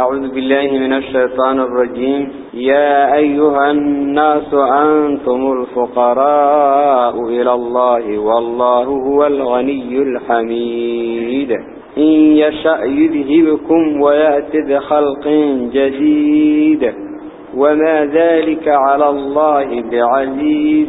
أعوذ بالله من الشيطان الرجيم. يا أيها الناس أنتم الفقراء إلى الله والله هو الغني الحميد. إن يشأ يذهبكم ويأتي بخلق جديد. وما ذلك على الله بعزيز.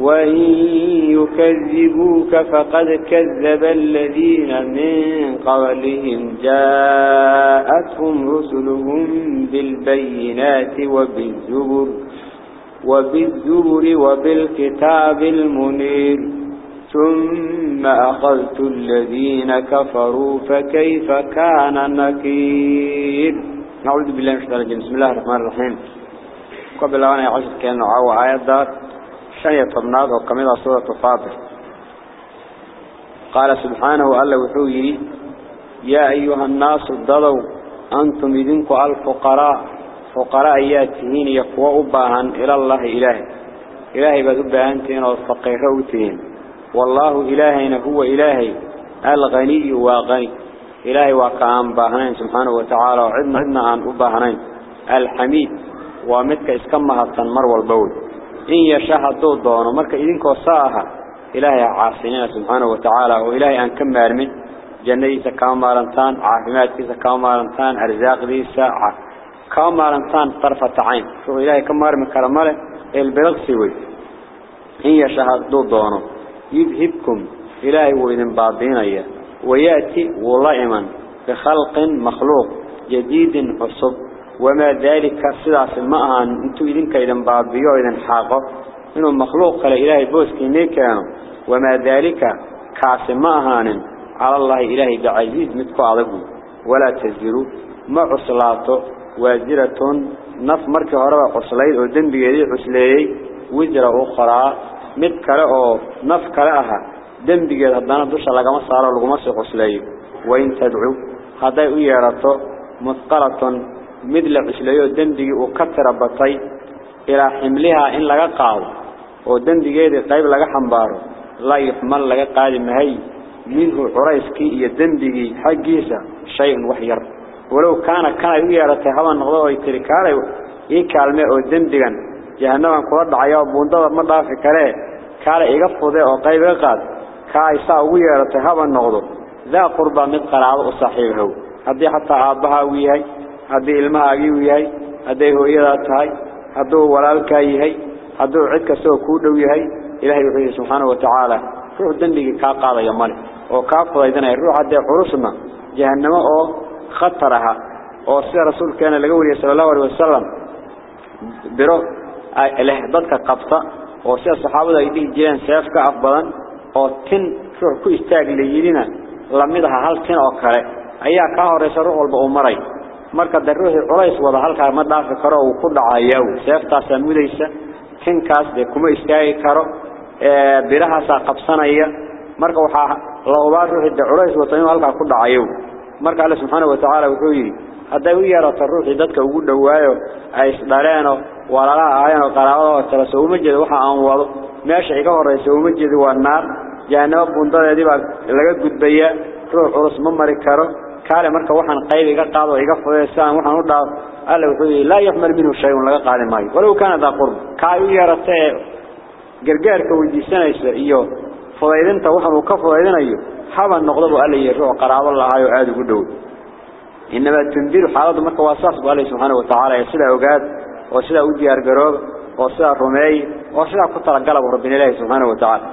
وإن يكذبوك فقد كذب الذين من قبلهم جاءتهم رسلهم بالبينات وبالزبر وبالزبر وبالكتاب المنير ثم أخذت الذين كفروا فكيف كان نكير نعوذ بالله من الشيطان الرجيم بسم الله الرحمن الرحيم قبل أن يعشر كان عاو آيات شيء طبناد وكمل سورة فاطر قال سبحانه ألا وحوي يا أيها الناس الضلوا أنتم يدنك الفقراء فقراء ياتهين يقوى أباهن إلى الله إلهي. إلهي بذبهنتين والفقيروتين والله إلهينا هو إلهي الغني وغني إلهي وكأن باهنين سبحانه وتعالى وعدنا عدنا عن أباهنين الحميد ومتك إسكمها التنمر والبول. إن يشاهد دونه مرك إذنكو ساها إلهي عاصينا سبحانه وتعالى. وإلهي أن كم أرمن جنيسة كامارنتان عافماتكيسة كامارنتان أرزاق ديسة كامارنتان طرفة عين. شو إلهي كم أرمن كرماله؟ البلغ سوي إن يشاهد دونه يذهبكم. إلهي وإذن بعضين أيه ويأتي ولائما. بخلق مخلوق. جديد عصب. وما ذلك سداس الماء انتو إذن كيدن بابيو إذن حاقه إنه مخلوق قال إلهي بوسكي نيكانو وما ذلك كاس ماهان على الله إلهي بعزيز متكو عضبه ولا تزيروا ما عصلاته وازرة نف مركة هربا عصلين ودن بيدي عصلي وزر أخرى. متكرا أو نف كراها دن بيدي هدانا دوشا لغما صارا لغما سيقصلي وإن تدعو. هذا يراتو. مثقلة mid la cuslayo dembigii uu ka tira batay ilaa ximlihaa in laga qaado oo dembigeedii qayb laga xambaaro laa yuxmal laga qaadi mahay minhu curayskii iyo dembigii xaggiisa shay-un wax yar. Walow kaana kanay u yeehatay haba noqdo oo ay tiri kaalay ii kaalme oo dembigan jahannaban kula dhacay buundada ma dhaafi karee kaalay iga fude oo qayb iga qaad kaa ay saa ugu yeehatay haba noqdo daa qurba mid qaraabo u saaxiibahow haddii xataa aabbahaagu yahay hooyada tahay haduu walaalka yahay haduu cid ka soo ku dhow yahay ilaahay wuxuu subhanahu wa ta'ala ruux dambiga ka qaadaya mali oo ka fudaydinaya ruux hadii xurusna jahannamo oo khataraha oo sida rasuulkeena laga wariyay sallallahu alayhi wasallam biro ay dadka qabta oo sida saxaabada ay dhigi jireen seefka afbadan oo tin ruux ku istaag leeyina lamidaha hal tin oo kale ayaa ka horeysa ruux walba uu maray marka de ruuxii culays wada halkaa ma dhaafi karo uu ku dhacayo. Seeftaasaa mudaysa tinkaas dee kuma istaagi karo. Bilahaasaa qabsanaya. Marka waxaa la ubaa ruuxii culays wato inuu halkaa ku dhacayo. Marka alle subxaana watacaala wuxuu yidhi hadday u yarato ruuxii dadka ugu dhowaayo ay isdhaleenoo walaalaha ahayeenoo qaraabadao kale soo uma waxa aan wado. Meesha iga horraysa uma jeedi waa naar. Jahanabo bundadeedii laga gudbaya. Ruux culus ma mari karo. جهنم بندر دي بقى لقى جد بيا روح عرس ممر كارو كاره مركا وحن قيب إيقا قاضو إيقا فضيسان وحن ودع قال وحوي لا يحمل منه شيء لقى قال ماي. ولو كان ذا قرب. كايو يرتاء قرقارك ويديسانيس إيو. فضيدنت وحن وكفضيدن أيو حابا نقضب قال لي روح قراب الله هايو عادي قدود إنما تنبير حالة مركا واساس قال سبحانه وتعالى. يسلا وقاد وسلا ودي أرقروب وسلا رمي وسلا كتر قلب ربنا الله سبحانه وتعالى.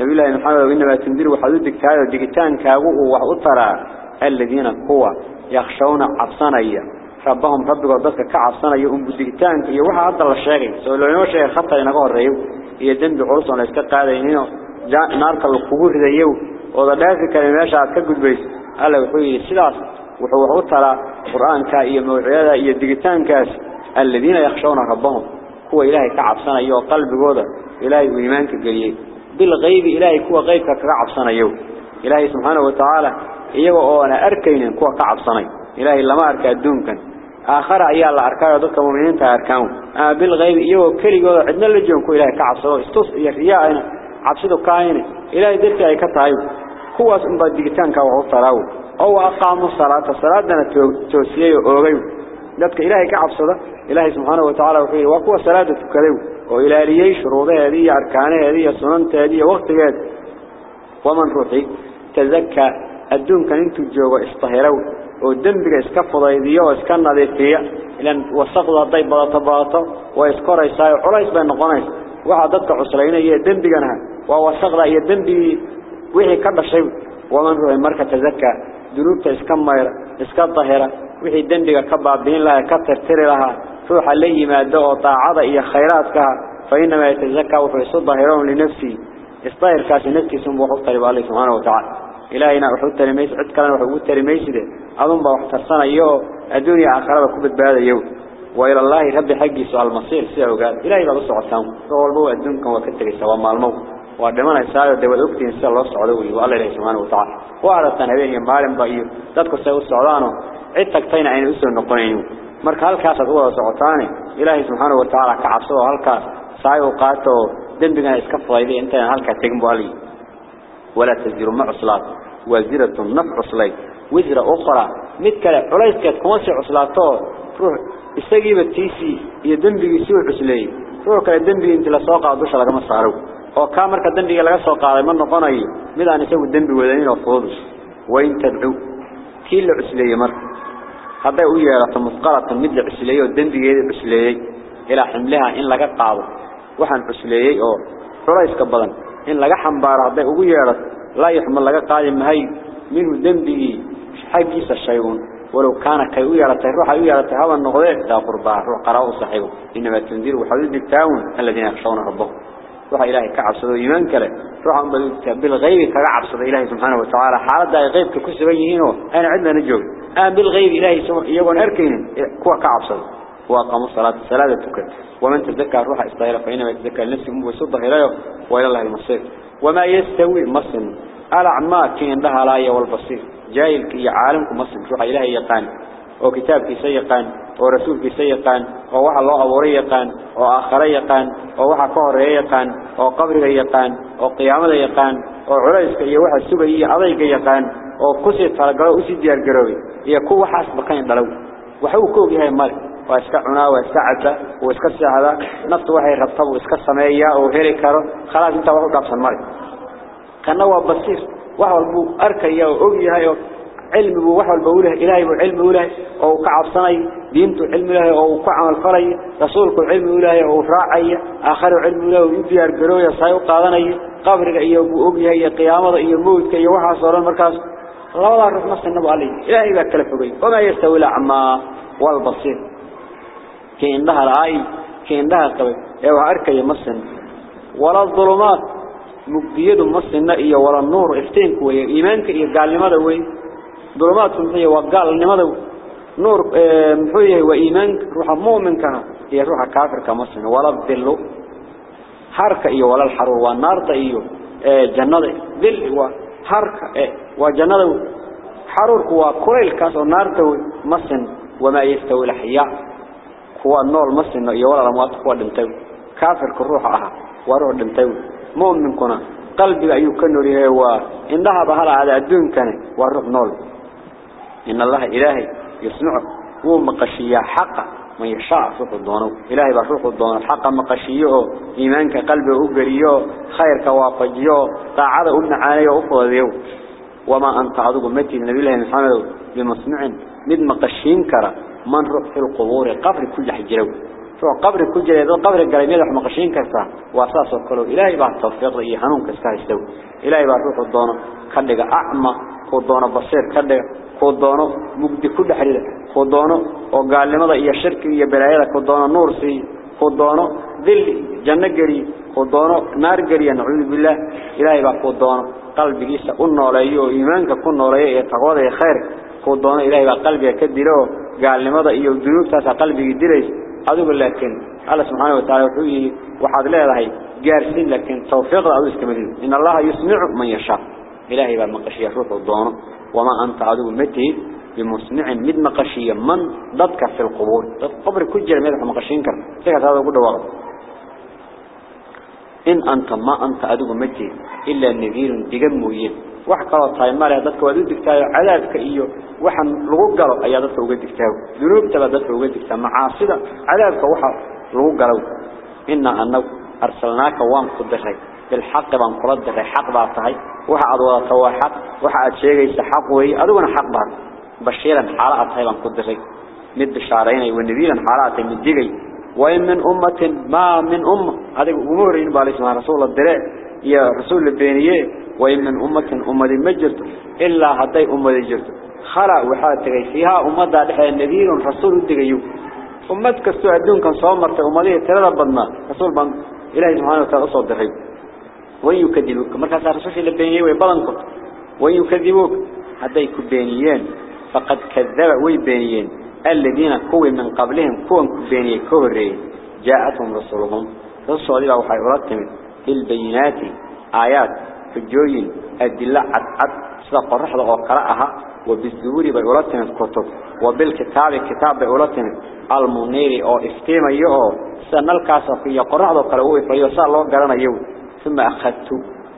نبي الله محمد وإنما تنبير وحدودك هذا ديكتان كاغو وحطرا الذين هو يخشون عبصانيا ربهم ربك وضدك كعبصانيا أم بديكتان كي وحا هذا الشيء سؤال لو شيء خطأ ينقر ريو هي دم بعرص ولا استقاد ينينو. جاء نارك القبور ذيو وضدك كلمات كقد بيس. ألا وحوي السلاس وحو حطرا قرآن كائية موعيادة إيا ديكتان كاس. الذين يخشون ربهم. هو إلهي كعبصانيا وقلب جوده إلهي وإيمانك قليه بالغيب إلهي كوا غيبك كعبصانيا إلهي سبحانه وتعالى iyaga oo ana arkaynin kuwa ka cabsanay ilaahay lama arka adduunkan aakhara ayaa la arkaa dadka muuminiinta arkaan ah bil ghaib iyagoo keligooda cidna la joogin ku ilaahay ka cabsado istus iyo riyaana cabsidu kaayeen ilaahay dadka ay ka tahay kuwaas un baa digitaanka wax u taraaw oo aqaamu salaata salaadana toosiyay oo oogay dadka ilaahay ka cabsada ilaahay subhanahu wa ta'ala wuxuu waa kuwa salaada tukaday oo ilaaliyay shuruudaheedii iyo arkaanaheedii iyo sunanteedii iyo waqtigeed waman ruuxi tazakka الدون كان انتو جوا اشتهروا والدم بقى اسكف ضيديا واسكنا ضيديا لأن وصقوا ضيب بلاطة بلاطة واسكورا يسايا وعليس بان غنيس وعددك عسلين إيه الدم بقناها ووصق ضيب إيه الدم بي ويحي كبه شيء ومن روح المركة تزكى دنوبة اسكن مير اسكن ضهيرة ويحي الدم بقى كبه عبدين لها كتر تري لها فوح اللي ما ادوه طاعة إيه خيراتك فإنما يتزكى وفي صد ضهيرهم لنفسي استهر كاسي نفسي سنبوح الطريب الله سبحانه وتعالى إلهينا وحو ترميس عد كلنا وحو ترميس ده أظن بوحترسنا يو الدنيا آخرة كبت بهذا يو. وإلى الله رب حقي سؤال مصير سيئة وقال إلهي بقى بصع السلام فهو البوء الدنيا وكتري سواء مع الموت وعندما يسأل الدول أكتين سيئة الله السعودي وقال الله سبحانه وتعالى. وعلى التنبيه ينبالن بأيو تدكو سيئة السعودانو عد تكتين عين أسر النقرين مرك هالكاس هو سعوداني؟ إلهي سبحانه وتعالى كعبسوه هالكاس سايو قاتو. دنبنا اسكفوا إذا انت هالكاس تقنبوا عليه ولا تزير مع عصلات. وزيرة نفع عصلات وزيرة أخرى. مثل عليك كمسع عصلات روح استجيب التيسي. يدنبي سوء عصلات روح كالدنبي انت لسواقع دوش على كمسع عرو وكامر كالدنبي لسواقع من نقونا ماذا نسوي الدنبي ودنين وفوضش وين تدعو؟ كل عصلات مر. هذا هو يرى تمثقرة مثل عصلات والدنبي يدنبي عصلات إلى حملها إن لقد قابل وحن عصلات روح كبالا إن لقى حمبارة ده أبو يارس لا يحمل لقى قادم هاي من ذنبه حيب بيس الشيون. ولو كان كيو يارته روح يو يارته هوا النغضاء دافر باره قراءه صحيبه إنما تنذير وحديد التاون الذين يخشون ربه روح إلهي كعبصد إيمانك له روح بالغيب كعبصد إلهي سبحانه وتعالى. حالة داي غيب ككسبيهينه أنا عندنا نجوه أنا بالغيب إلهي سبحانه وتعالى يبون أركين كوا وقام الصلاة صلاة تكت ومن تذكر روح استغير فإنما يتذكر نفسه ويصد ظهره وإلى الله المصير. وما يستوي مصن الأعمى كين لها لا والبصير. جاهل كي عالمكم مصن. روح إلهي يقان. وكتاب في سيقان. ورسول في سيقان. ووحى الله أبوري يقان. وآخر يقان. ووحى كهر يقان. وقبر يقان. وقيامة يقان. وعليسك يوحى السبعي أضيك يقان. وكسي تلقى أسي ديار قروي يكون حسب كين دلو. وحوكوك هاي مالك. واسكا عنا واسكا سعدا نفط وحي ربطب واسكا سمية وهيري كارو. خلاص انت وحو قابسا مالك كان هو بصير. وحو البو أركيا وأغيها علم بو وحو البوله إلهي بو علم إلهي أو كعب صنعي. دينته علم إلهي أو كعمل فري رسولك علم إلهي أو راعي آخر علم إلهي ويبيا القروية سايو قادني. قبرك إيا بو أغيها قيامة. إيا موتك إيا وحا صورا المركز الله الله الرحمة نص النبو عليه إلهي بك كلفه وما يستوي الأعمى والبصير. رأي كين لها قوي أيوه أركي مصن. ولا الظلمات مقديد مصن إيا ولا النور. افتينك ويا إيمانك إيا قال لماذا وي؟ ظلمات محية وقال لماذا نور محية وإيمانك. روح مؤمنك. هي روح كافر كمصن. ولا الظل. حركة إيا ولا الحرور والنار إيا جنة. ذل وحركة وجنة. حرورك وكويل كاس. ونار مصن. وما يستوي هو النور مسنا يا ولا ما تقوى دمتو كافر كروح أها وروح دمتو مؤمن كنا قلبي أيو كنوري هو إنها بهلا على الدون كان والروح نول إن الله إلهي يسمع هو مقشية حقا من يشاء روح الدونه إلهي بروح الدونه حقا مقشيه إيمانك قلبه أقريه خيرك وافجيه طاعة أمنا عليه أفضيه وما أنت عضو متي النبي الله محمد بمسمع مد مقشين كرا من روح في القبور قبر كل حجرو فهو قبر كل جريد قبر الجريمية رح مقشين كرتا وأساس وكله إلهي بعد توفيق إيه هنون كسكاه يستوي. إلهي بعد روح الدونة. خلق أعمى. كودونه بصير. خلق كودونه مجد كل حريرة كودونه وقال لماذا؟ إيا شرك إيا بلايا كودونه نور سي. كودونه ذل جنة جري كودونه نار جري نعوذ بالله. إلهي بعد كودونه قلبي جيسا قلنا لأيه إيمانك قلنا لأيه تقوضي خير. كودونه إلهي بعد قلبي كدره قال لماذا إيا الذنوب تاسع قلبي ديريس أدوب لكن الله سبحانه وتعالى وحيه وحاد لا هاي جارسين لكن توفيق أدوس كمدين إن الله يسمع من يشاء إلهي بقى مقشية روح الضانة وما أنت عدو متي بمسمع مد مقشية من ضدك في القبور قبر كل جرم يدح مقشين كر سيكت هذا قد وغض إن أنت ما أنت عدو متي إلا النذير دقموين wax kala tahay male dadka waad u digtaayo cadaabka iyo waxan lagu galo ayaa dadka uga digtaa dunuubta dadka uga digtaa macaasida cadaabka waxa lagu galo inna annagu arsalnaaka waan ku bil haqq baan kula diray xaq baa tahay waxa aad wada tahay xaq waxa aad sheegaysa xaq weey adiguna xaq baa bashiiran xaalad tahay baan ku diray mid bishaareynay wa nabiiran xaalad tahay mid digay wa min ummatin ma min umma adigu umurin baa isma rasuul diray يا رسول البينيه وإن من أمة أمة مجرد إلا هدي أمة جرد خلق وحاتك فيها أمة دحيا النذير رسول الدقيو أمة كستو عدون كان صامرت أمة ترى بدنا رسول بان إلهي سبحانه وتعالى أصد دحيو وإن يكذبوك مركز رسول البينيه ويبلنكم وإن يكذبوك هدي كبينيين فقد كذب ويبينيين الذين كوي من قبلهم كون كبينيه كوري. جاءتهم رسولهم. رسول الله وحي أردتهم بالبينات آيات. حجوين أدلة عد عد سيدا قرحة وقرأها وبالزور بأولتنا الكتب وبالكتاب كتاب بأولتنا. المنير أو افتيما يو سنة الكاسة في قرحة وقرأوه فيوصى الله قرنا يو ثم أخذت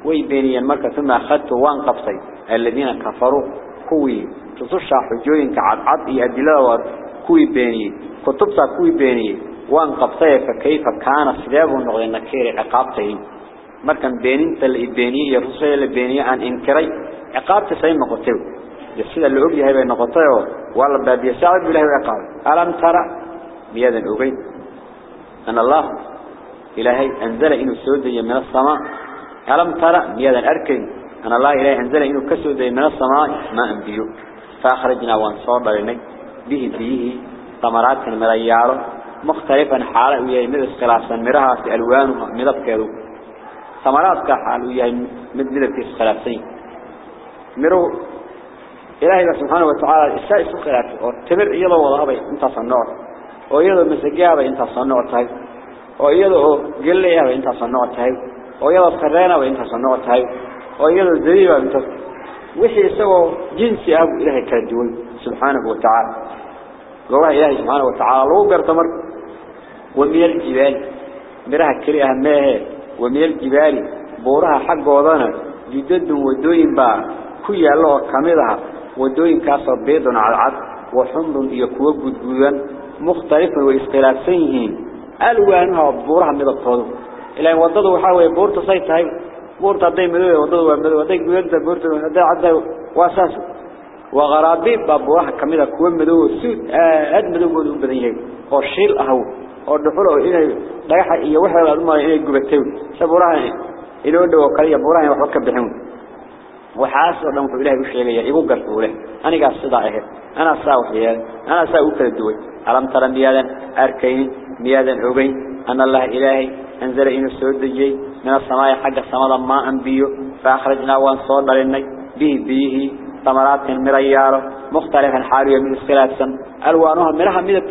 ويبيني المركة ثم أخذت وانقبصي الذين كفروا كوي تصشى حجوين كعد عد أدلة كوي بيني. كتبتا كوي بيني وانقبصي فكيف كان سلاب النغضي النكير عقابته مركن بينين تلي بيني يا رسول الله بيني عن إنكاري عقاب تسعين مقتول يسيد العبد هاي بين قطعه ولا باب يسعد بله عقاب. ألم ترى بيد العبد أن الله إلهي أنزل إنه سود من السماء. ألم ترى بيد الأركن أن الله إلهي أنزل إنه كسود من السماء. ما أنبيه فأخرجنا وانصار بينه به فيه طمرات مريارة مختلفا حالة ويأي مدس مرها في ألوانها مدب ثمرات كحال ويا مد مدبكي اسخلافين مرو إلهي سبحانه وتعالى إساء اسخلاف تمر إيضا وضعبي إنت صنوع. وإيضا مسجيابي إنت صنوع تهي. وإيضا قليابي إنت صنوع تهي. وإيضا سرينابي إنت صنوع تهي. وإيضا زريبا إنت وحي سوى جنسي أبو إلهي كالدول سبحانه وتعالى. قوله إلهي سبحانه وتعالى لو قرتمر ومن الجبال. مرها كري أهمها ومن الجبال بورها حق وضانا جدد ودوين با كي الله كاملها ودوين كاسر بيض على العد وحمر يكوى قدقودا مختلفا وإسقلافسيهين ألوانها بورها من الطول إلهي وضده حاوي بورت صيتها بورت عدي مدوية وضده ومدوية وضده قوانتا بورت عدي عدي واساسه وغرابيب بابوها كميدا كوان مدو سود آد مدو مدو بدنيه oo dhuxul oo inay dhagaxa iyo waxa la dhumay inay gubatay saburaha ilo dhaw kaliya buraha wax ka bixin waxaas oo dhan wuxuu ilaahay u sheegaya igu garto leh aniga sida ahayd ana saa waxyeel ana saa u kala duway alam tara miyadan arkayn miyadan ogeyn ana allah ilaahay anzala inuu soo dejiyay min as-samaa'i xagga samada ma anbiyo fa akhrajna waan soo dhalinay bihi bihi ثمرات مريارة مختلفا حاليا من السلاسة ألوانها مرها مدب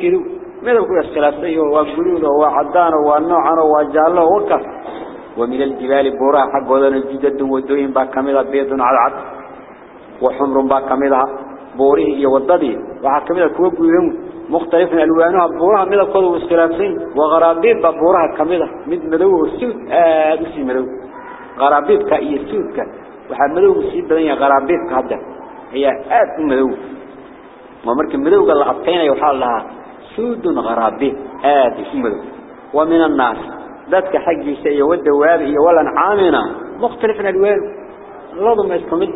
كيلو مدب كل السلاسة وقلود وعدان والنوعان وجاله وكف ومن الجبال بورا حق وذن الجدد والدوين با كميدا بيض على العد وحمر با كميدا بوريه يوضدي وحا كميدا كوكوهم مختلفا ألوانها بورها مدب كل السلاسين وغرابيب بورها كميدا مد مدو والسود آدسي مدو غرابيبك إيه سودك waxaa madowga sii badan yahay qaraabidka hadda ayaa aad u madow ma markii madowga la adkaynayo سود غراب به. آتي سمده ومن الناس. ذاتك حق يسأي وده وابه ولا نعامنا. مختلفنا الوال الله ما يستمد.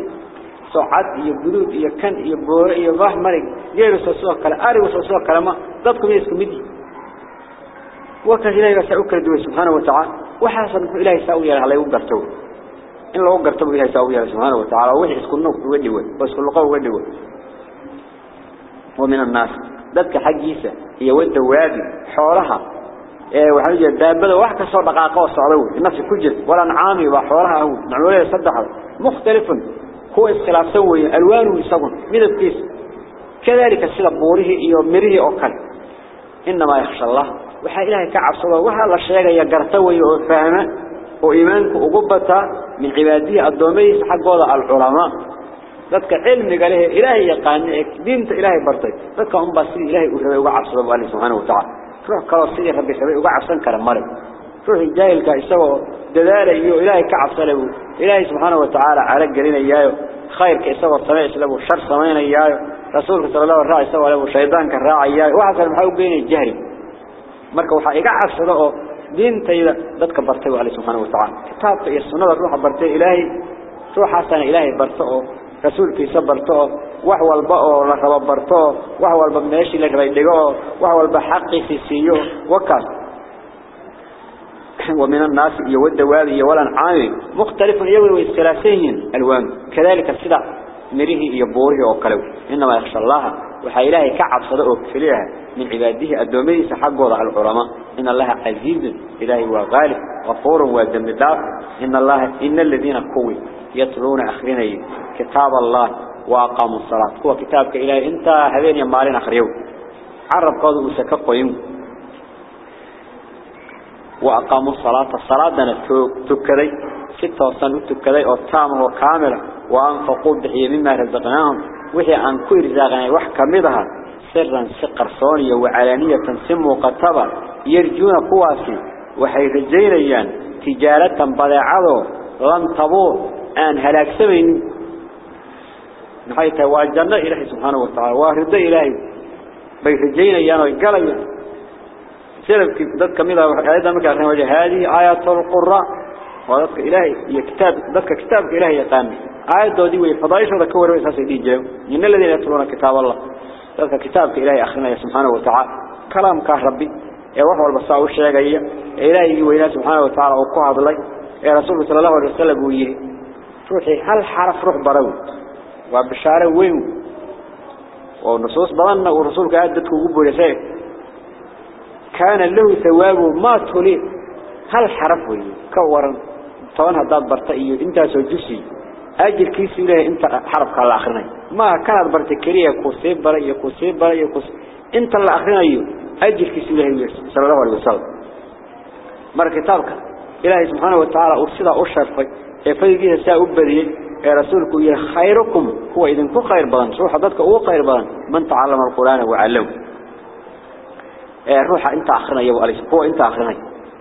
صعد يبدود يكن يبور يضح مرق غير سوسوه كلا. آري وسوسوه كلا ما. ذاتكم يستمد. وكذل إلهي بسعوك الدول سبحانه وتعالى. وحسن إلهي سأوي على يبارتوه إن الله قرتب إلهي سأوي سبحانه وتعالى. وحسن نوك ودي ودي ودي ومن الناس. ذاتك حقيسة هي ود وادي حولها إيه وحاجة دابة واحد صار دقائق وصعدوا الناس كجد ولا نعامي وحولها هو معلومة يصدح مختلف هو الخلاف سوي يسوون من الكيس كذلك السلة بوره إيو مره أكل إنما يخشى الله وحا إلهي كعبصده وحا الله شيئا يقرتوي وفهمه وإيمانك أقبتا ذاتك علم قاله إلهي يقانعك دينت إلهي برطي ذاتك هم بسي إلهي أرهبه وقعبصده الله سبحانه وتعالى روح كلاصية ربي سبيه وقعبصان كرمالي روح الجاهل كإسوا دلالة إيو إلهي كعبصده إلهي سبحانه وتعالى على قرين إياه خير كإسوا الصلاة إسلامه شر صمين إياه رسولك صلى الله عليه وسلم له شيطان كالراعي إياه وحسن محاوب بين الجهري cabsado oo diintayda dadka bartay wali subhanahu wa ta'ala kitaabka iyo sunnada ruuxa bartay ilaahay ruuxaasana ilaahay barto oo rasuulkiisa barto wax walba oo la rabo barto wax walba meeshii la rabay dhigo wax walba xaqiisi ومن الناس يود وادي ولا عامي مختلف يوم واستلاسين الوان كذلك السدع مريه يبوره وقلو إنما يخشى الله وحا إلهي كعب صدقه كفليها من عباده الدومي سحقه على العلماء إن الله عزيز إلهي وغالب غفور ودم دار إن الله إن الذين قوي يتلون أخرين كتاب الله وأقاموا الصلاة. هو كتابك إلهي. أنت هذين يمالين أخريو. عرب قوضوا سكقوا وأقاموا الصلاة. الصلاة تكذي ستة وصنوا تكذي أو تامه وكاملة وأنفقوا بحي مما رزقناهم. وحي أن كل رزاقنا. مضها سرا سقر صونية وعلانية سمو قطبة يرجون قواسي. وحي رجينيان تجارة بضاعة. لن تبور أن هلاك سمين نحيث واجدنا إلهي سبحانه وتعالى. وارد إلهي. بي رجينيان ويقليان سلف ذلك كميدا وحيدا مكا عشان وجه هذه آيات القراء. وذلك إلهي. يكتاب ذلك كتاب إلهي يقام. آيات دودي ويفضايش وذلك هو رئيس سيدي جاو إن الذين يتلون كتاب الله. ذلك كتابك إلهي أخرنا سبحانه وتعالى. كلام كهربي يا وحوى البصاء والشيقية إلهي وإله سبحانه وتعالى وقوها بالله. يا رسول صلى الله عليه وسلم ويه روحي هل حرف روح برو وبشارة وين ونصوص بلنا ورسولك أدتك وقبوا لسيه كان له ثواب ما تولي. هل حرف وي كورن طبعا هداد برتئي. انت سوجسي أجل كيس له انت حرف قال اخرني ما كانت برتكريه كوسيب بري كوسيب بري كوس انت اللي اخرني أجل كيس له صلى الله عليه وسلم. مر كتابك إلهي سبحانه وتعالى فيجيها ساء أبدي رسولك يا خيركم هو إذا كو خير بان روح حضرتك هو خير بان من تعلم القرآن وعلم روح أنت آخرنا يا وعليس هو أنت آخرنا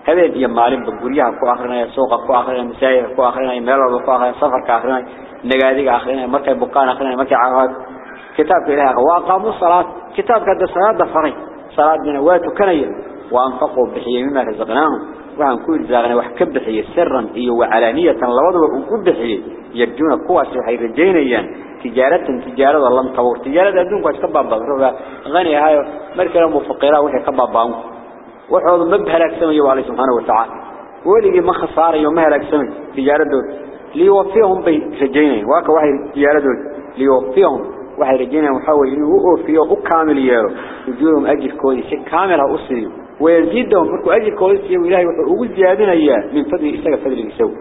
هذا دي معلم بقولي يا كو آخرنا يا سوق كو آخرنا يا مسير كو آخرنا يا ملا كو آخرنا يا سفر كآخرنا نجاديك آخرنا يا مكة بكان آخرنا يا مكة عهد كتاب إلهي واقاموا الصلاة كتاب قد الصلاة دفرني صلاة من وقت كنيل وأنفقوا بحيم ما رزقناهم فهم كل زغنا وح كبس هي سرا هي وعلانية لوضعه وكبس هي يجون قواس هي رجينيان تجارة تجارة الله مطور تجارة دون قاش كبا بغرفة غني هاي مركلة مفقرة وح كبا بام وحوض مبهر أكسمي وعلي سبحانه وتعالى ولي ما خسارة يوم مهر أكسمي تجارة دول ليوفيهم بي رجيني واك واحد تجارة دول ليوفيهم واحد رجيني محاول ينوفيه وكامل يارو يجورهم أجر كودي شك كاملة أصيب ويزيدهم مركو أجل كويس يو إلهي وحقوق زيادنا من فضل إساق فضل إساو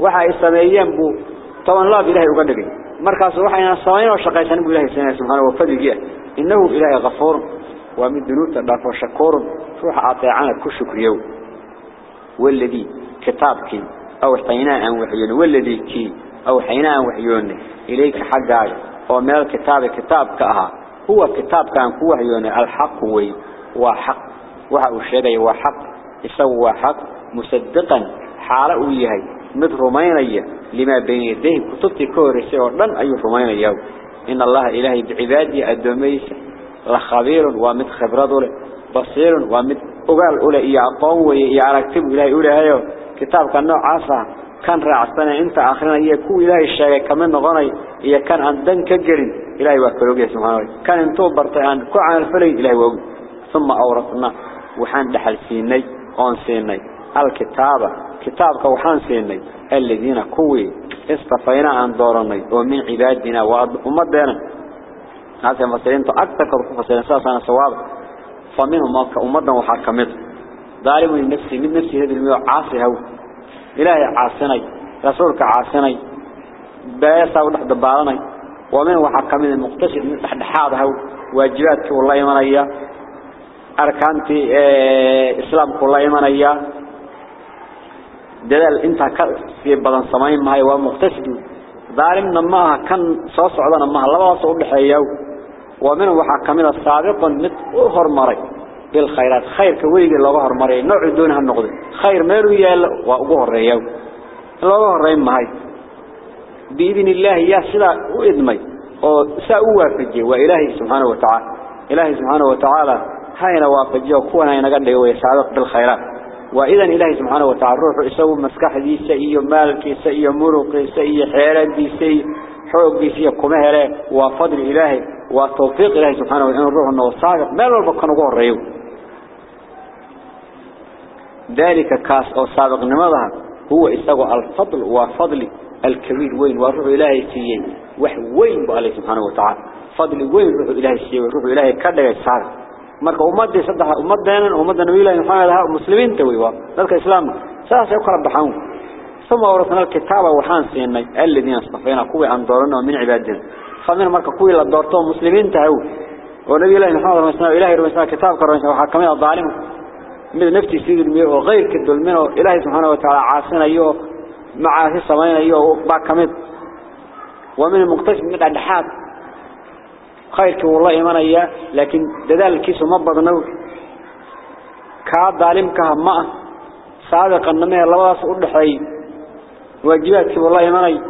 وحا إساميين بو طبعا الله بإلهي وقدقين مركز إساميين وشقايسان بو إلهي سبحانه وفضل إياه إنه إلهي غفور ومن ذنوب تدافع وشكور. روح أطيعانا كل شكر يو. والذي كتابك أو حيناء وحيون. والذي كي أو حيناء وحيون. إليك حقا ومن الكتاب كتابك أها. هو كتابك أن هو حيون الحق وي. وحق xaq isagu waa xaq musaddiqan xaala uu yahay مد رمينيا لما بين يديه كتبتي كورسي وردن أي رمينيا إن الله إلهي بعبادي الدميس لخبير ومد خبرته بصير ومد أقال أولى إيا أقوم وإيا عركتب إلهي أولى هايو كتاب كان نوع عاصة كان رعصتنا انت آخرنا إيا كو إلهي الشيء كمان نغني إيا كان عن دن كجرين إلهي وكلوك سبحانه كان انتو برطيان كو عن الفري إلهي وقل ثم أورثنا وحان دحل سيني أون سيني الكتابة كتابك وحان سيني الذين كوي استفينا عن دورني ومن عبادنا وأمدنا هذا المسلمين أكثر كركوفة سينساسنا سواب فمنهم أمدنا وحاكمت ظالم لنفسي من نفسي هذه المياه عاصي هو إلهي عاصني رسولك عاصني. بيسا ونحن دبارني. ومنه وحاكمت المقتصد من تحت حاضر هو واجباتك والله يمنيا أركانتي آه إسلامك والله يمنيا دلال انت في بدن سماين ما هو مقتصد ظالمنا ما كان صوص عدنا ما لبا سو دخيو ومنه waxa kamida saabiqan mid u hormaray bil khayraat khayrka weyga laga hormaray nooc doon ha noqdo khayr meel u yaal waa ugu horeeyo laga horeyn mahay biidin ilaahi ya sida u idmay oo saa u kuwana inaga dhigo way saabiq bil khayraat وإذا إلهي سبحانه وتعالى روح يسوي مسكح دي سئي مالك سئي مرق سئي حيرات دي سئي حوق دي سئي كمهرة وفضل إلهي وتوفيق إلهي سبحانه وتعالى. روح أنه صادق. ما لو بكنا قول ريو. ذلك كاس أو سابق نمضها. هو إستوى الفضل وفضل الكبير وين؟ وروح إلهي سيئي وح وين بأله سبحانه وتعالى؟ فضل وين روح إلهي سيئي وروح إلهي كده يسعر marka ummadii saddex ummadeenan ummadda nabiga maxamed ah muslimiinta way waa dadka islaamka. Saas ay kala baxaan. ثم ورثنا الكتاب وحان سيني الذين اصطفينا كوي عن دورنا من عبادنا فمن مركا كوي لا دورتهم مسلمين تهو ونبي الله محمد الله إلهي رسول كتاب كرنسا وحكمين الظالم من نفتي سيد المية وغير منه إلهي سبحانه وتعالى عاصنا أيوه معاه السمين أيوه باكمد ومن المقتصد من الأدحات خيرك والله إيمانيا لكن دلال كيسو مبضنو كا ظالمك ما. صادقا نمي الله سؤال حي واجباتك والله إيماني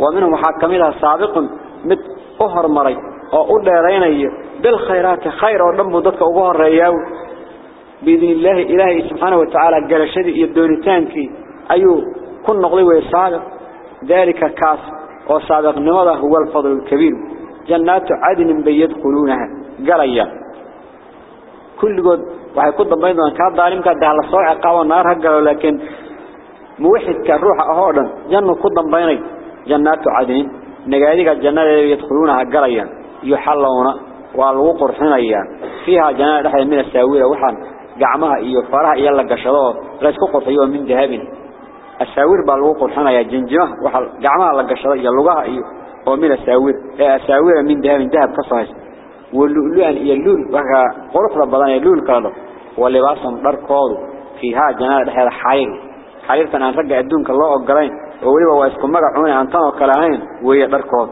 ومنهم حاكمينها سابق مت أهر مري. أو أدريني بالخيرات خير ودنبو ضدك أبوه الرياو. بإذن الله إلهي سبحانه وتعالى قال شدي يدونتانك أيو كن نغلي ويصادق. ذلك كاس. وصادق نمضه هو الفضل الكبير. جنات عدن بيدخلونها قريا كل قد waxay ku dambayn doonaan ka daalimka daal soo ciqaabo naar hagalo laakiin muwahidka ruuxa ahoo dhan jannu ku dambaynay jannatu adin nagaadiga jannada yadkhuluunaha galayan yuhallawna waa lagu qurxinaya fiha jannada dhaxay min asaawira waxaan gacmaha iyo faraha iyo la gashado la isku qurxiyo min dahabin asaawir baa lagu qurxinaya jinjimaha waxa gacmaha la gashado iyo lugaha iyo ومن أساور أساور من ذهب ذهب كصاص واللؤلؤان يلول وكا قرص ربنا يلول كذا. ولباسهم دركود فيها جنات هذا حير حير تنا رجع الدون كالله أجرين وولي واسكم مرعون عن طنوا كلاهين وهي دركود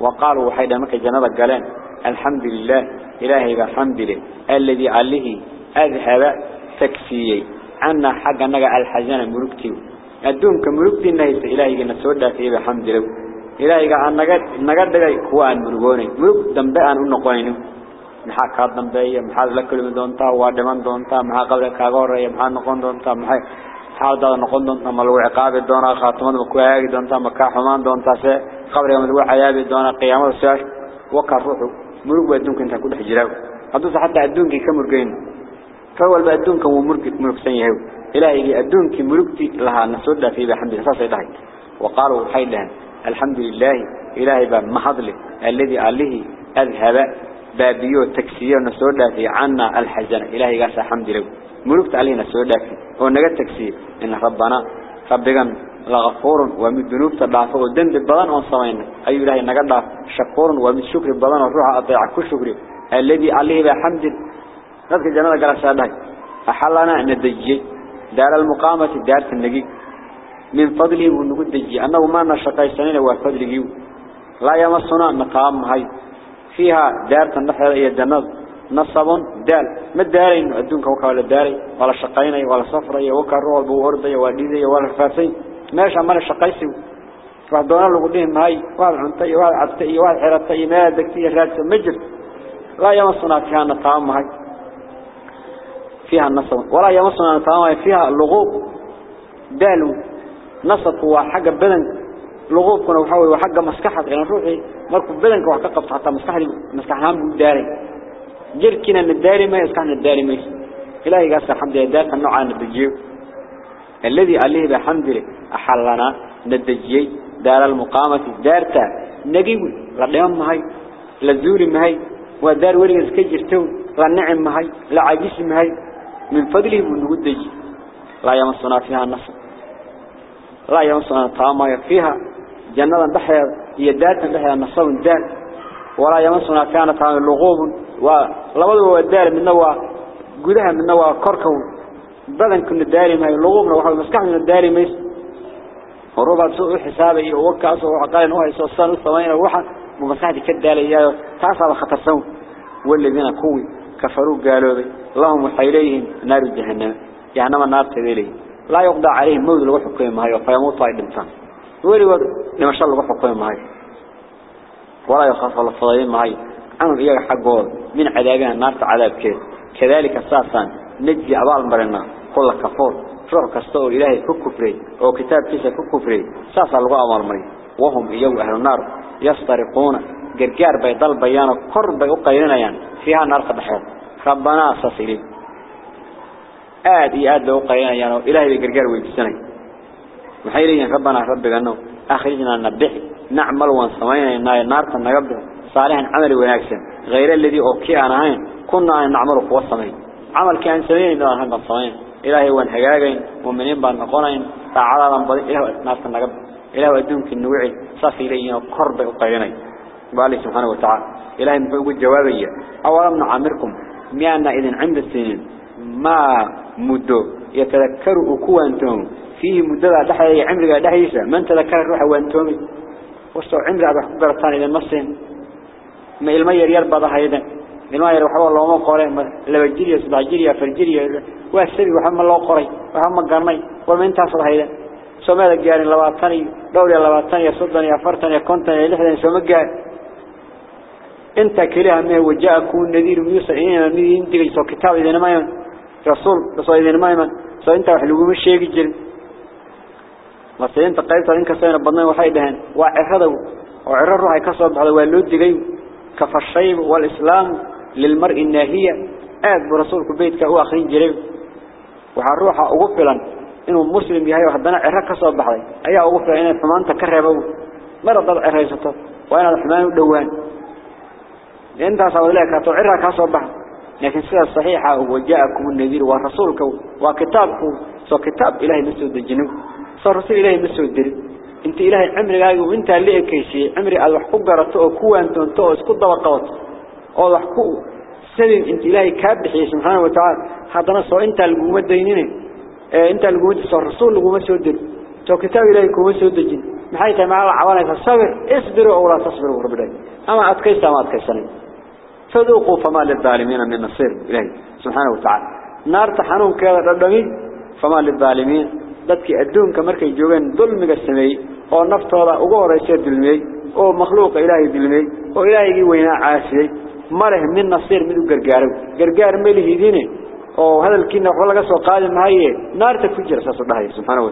وقالوا وحيدا مك جنات الجلان الحمد لله إلهي الحمد لله الذي عليه أذهب تكسيي عنا حق نجا الحزن ملكتي الدون كملكتي نهيس إلهي نسودا فيه الحمد لله إلهي قال نجا نجا دقي هو أن مرجوني مرج دم أن نقوينه maxaa ka dambeeya maxaa la kulmi doontaa waa dhiman doontaa maxaa qabla kaaga horeeya maxaa noqon doontaa maxay xaalada noqon doontaa ma lagu ciqaabi doonaa khaatamada ku aagi doontaa ma ka xumaan doontaa se qabriga lagu cayaabi doonaa qiyaamada saash waka ruuxu murug adduunka inta ku dhex jira hadduu xataa adduunkii ka murgeyn fawalba adduunka wuu murug murugsan yahay ilaahay adduunkii murugti lahaa nasoo dhaafay ba xamdi saasay dhahay وقالوا حيلها الحمد لله إلهي بمحضله الذي عليه أذهب بابيو تكسير نسودا في عنا الحزن إلهي قاسى حمد له ملكت علينا نسودا في ونجد تكسير إن ربنا ربنا لغفور ومن ذنوب تضعف ودند البضان وصوين أي إلهي نجد شكور ومن شكر البضان وروح أطيع كل شكر الذي عليه بحمد نذكر جنة قال سادة أحلنا ندجي دار المقامة دار النجي من فضله ونقول دجي. أنه ما نشقي سنين وفضله لا يمسنا مقام هاي. فيها دار النحر هي الجنة نصب دال. ما دارين أدونك وكا داري ولا شقيني ولا صفري وكا روح بوردي وديدي ولا فاسي ماشي عمال شقيسي فهدونا له قدين هاي. واحد عنتي واحد عبتي واحد حرتي ما دكتي راسه مجر. لا يمصنا فيها الطعام هاي. فيها النصب ولا يمصنا الطعام فيها اللغوب دالو. نصب هو حاجة بدن لغوب كنا وحوي وحاجة مسكحة يعني روحي مركب بدن كوا حقق حتى مسكحة مسكحة هم داري جركنا الداري. ما يسكحنا الداري ما إلهي قال الحمد لله دار النوع عن الدجيو الذي عليه بحمد لله أحلنا ندجي. دار المقامة دارتا نجيب لديهم مهي لزور مهي ودار ورقة كجرتو لنعم مهي لعجيس مهي من فضله من دجي. لا يمصنا فيها النصر. لا يمصنا طعام فيها. جنة بحر هي دارتا بحر النصر دار ولا يمصنا كانت عن اللغوب ولبدو الدار من نوع جودها من نوع كركو بدن كنا داري ما اللغوبنا وحاول مسكحنا الداري ميس. وربع سوء حسابي ووكاس وعقال هو يسوسان الثمانين وروحا ومساعد كدالي تعصى خطر سون والذين قوي كفروا قالوا بي اللهم حيليهم نار جهنم يعني ما النار تذيلي لا يقضى عليهم موت لو حكيم هاي وفيموت طايد الانسان ولي ود لما شاء الله حكيم هاي. ولا يخاف الله فضيين هاي. أنا إياك حقه من عذابها النار عذاب كذا كذلك أساسا نجي أبال مرنا. كل كفور روح كستو إلهي ككفري أو كتاب كيسا ككفري ساسا لغا أمر مري. وهم إيو أهل النار يسترقون. قرقار بيضل بيانا قرب يقينيان فيها نار قدحيات ربنا أساسي آدي آد لو قينيان إلهي بقرقار ويجسني محيرين ربنا ربك أنه أخرجنا نبح نعمل وانسمين النار تنقبه صالحا عمل وناكسا غير الذي أوكي أنا هين كنا نعمل قوة الصمين عمل كان سمين دون هذا الصمين إلهي وان حقاقين ومنين بان نقونين تعالى لنبضي إلهي ناس تنقب إلهي أدونك النوعي صافي إلينا قرب وقيني بالله سبحانه وتعالى إلهي مفوق الجوابية أولا نعمركم ميانا إذن عند السنين ما مدو يتذكر أكوانتوم فيه مدة دحي عمر دحيسة من تذكر روح أكوانتومي وصو عمر أبو حبر الثاني للمسين ما المير يربى ضحيدا المير وحوى الله ما قرأ. لو الجيري صدع جيري فالجيري وأسري وحما الله قرأ. وحما قرمي ومن تصل هيدا سو ماذا قيار اللواتاني دولي اللواتاني صدني أفرتني أكونتني لحدا سو مقار انت كلها ما هو جاء كون نذير ميوسع انت قيسو كتاب إذا نمايون. رسول رسول من مايما سو إنت وحلو مش شيء جدا ما سين تقيل صار إنك سين ربنا وحيدهن وعرضه وعرر روحي كسر على والد جاي كفر شيء والإسلام للمرء الناهية. آت برسول كبيت كهو آخرين جريب وحروحه أوفلا إنه مسلم بهاي وحدنا عرق كسر بحري. أي أوفلا إنه ثمان تكره بو ما رضى عرق سطر وأنا الحمام دوان. إنت صار لك. تعرق كسر بحري. لكن سيدة الصحيحة هو جاءكم النذير ورسولك وكتابك سو كتاب إلهي مسود الجنوب. صار رسول إلهي مسود الدرب. انت إلهي عمري قايو وانت اللي اكيشي عمري قال وحكو قرأتو وكوا انتو انتو اسكو دبقوت أو وحكو سلم انت إلهي كابحي سبحانه وتعالى. هذا نصو انت القومة دينين آه انت القومة صار رسول القومة سودر تو كتاب إلهي كومة جن محايته مع العوانة الصبر اصبروا أو لا تصبروا رب الله أما اتكيسا ما اتكيسانين فذوقوا فما للظالمين من نصير إلهي سبحانه وتعالى نار تحنون كذا ردمي فما للظالمين dadkii adduunka markay joogeen dulmiga sameeyay oo naftooda ugu horeysay dulmiyay oo makhluuqa ilaahay dulmiyay oo ilaahaygi weynaa caasiyay mareh min nasiir mid u gargaaro gargaar ma lihidine oo hadalkiina waxba laga soo qaadi maaye naarta ku jira saas dhahay subhanahu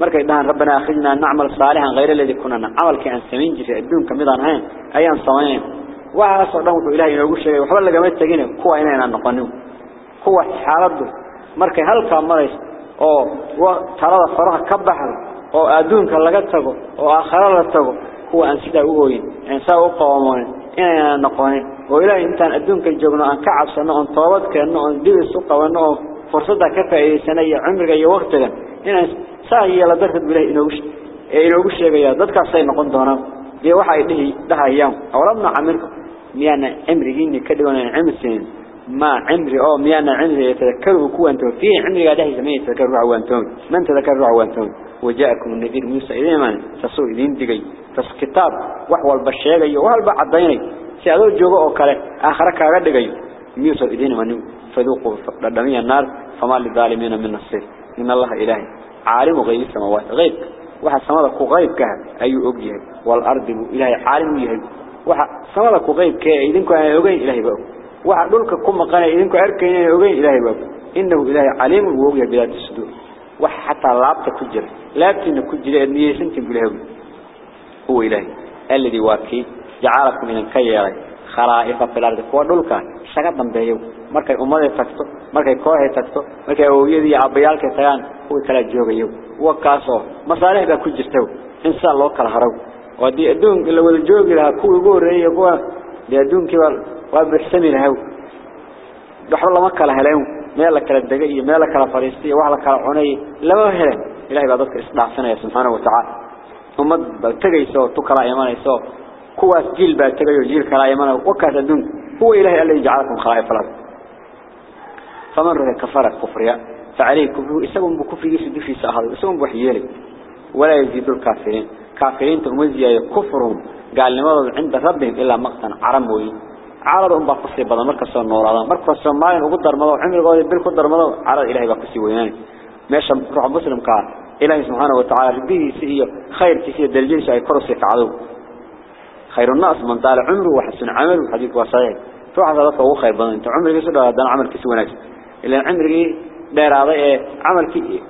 markay dhahan rabbana akhrijna na'mal salihan ghayra alladhi kunna amalka aan sameyn jiray adduunka midaan ahayn ayaan sameeyay waxa soo dhan wuxuu ilaahay inoogu sheegay waxba laga ma tagin kuwa inaan noqonin kuwa xaaladdu markay halka marays oo talada faraha ka baxay oo adduunka laga tago oo aakhira la tago kuwa aan sida u ooyin aan saa u qawmoon inaan noqonin oo ilaahay intaan adduunka joogno aan ka cabsano oo toobad keenno oo dib isu qabano oo fursada ka faa'iideysanay cumriga iyo waqtigan inaan saa yeelo darteed ilaahay inoogu ee inoogu sheegaya dadkaas ay noqon doonaan ee waxa ay dhihi dhahayaan awlamna amirku miyana cimrigiina ka dhiganay cimrisin ما عمري أو ميانا عمري يتذكروا كوا أنتم. فيه عمري قاعد يسميه يتذكروا عوانتون من تذكروا عوانتون وجاءكم النذير موسى إذا ما تصور إذين دقي. فالكتاب وحوى البشيغي وهل بعد ديني سيادو جوغو أو كله آخر كاغا دغاي ميوسو إدين من فذوقوا دمي النار. فما للظالمين من نصير. إن الله إلهي. عالم غيب السماوات. غيب. واحد سماه كو غيب كه أي اوغيه والأرض إلى عالم يهي واحد سماه كو غيب كه ايدنكو اي اوغين إلهي بأو. واحد دولكا كو مقن ايدنكو اركين اي اوغين إلهي بأو. إنه إلى عالم ووغيه بلا تسدو. وحتى لابته كجر. لابتنا كجر نيسنتي بلاهو هو إلهي. الذي واكي جعلكم من الكيرين خلائف في الأرض كوا دولك شغا دنبيو markay umada tagto markay kooxay tagto markay awiyadii abayaalka tagaan way kala joogayo wakaaso masaalixda ku jirto insa loo kala haro wadii adduunka la wada joogi lahaa kuwa ugu horeeyay kuwa de adduunkii waa bixsami lahaa waxba lama kala heleen meel la kala degay iyo meel la kala fariistay wax la kala cunay lama heleen ilaahay baa dadka jiil baa tagayo jiil kala imanay wakaas adduun huwa ilaahay alladhi ja'alakum khalaa'if al-ard فمن رأى كفر كفريا فعليه كفره إساقهم بكفره يسد في سأهل إساقهم بحيالي ولا يزيد الكافرين كافرين تغمزي كفرهم قال لماذا عند ربهم إلا مقتن عرموي عرضهم بقصي بدل مركز النور هذا مركز السماين وقدر مضو عمر قال بالقدر مضو عرض إلهي بقصي وياني ماشا روح مسلم قال إلهي سبحانه وتعالى ربيه سئيه خير كسيه دلجين شاي كرسي كعدو خير الناس من طال عمره وحسن عمله. وحديث وصحيح. روح هذا هو خير بدل انت عمرك يسود هذا عمل كسي ونكس إلا عمرك دير هذا عمل كي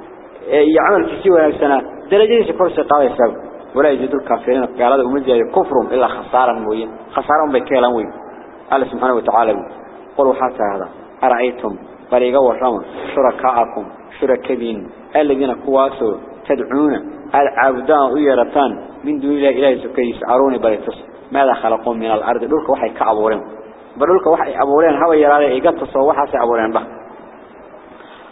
يعمل كسي ونكسنا درجين كرسي قاوي سبب ولا يجد الكافرين قال هذا أمزي كفرهم إلا خسارا موين خسارا بكيلا موين الله سبحانه وتعالى قلوا حتى هذا. أرأيتم فريقا ورحمة شركاءكم شركبين الذين كواسوا تدعون العبدان ويرتان من دون الله إله سكيس عروني بريتس ماذا خلقون من الأرض؟ دولك وحي كعبورين بدولك وحي عبورين هوا يرالي إيقات تصوى وحاسي عبورين به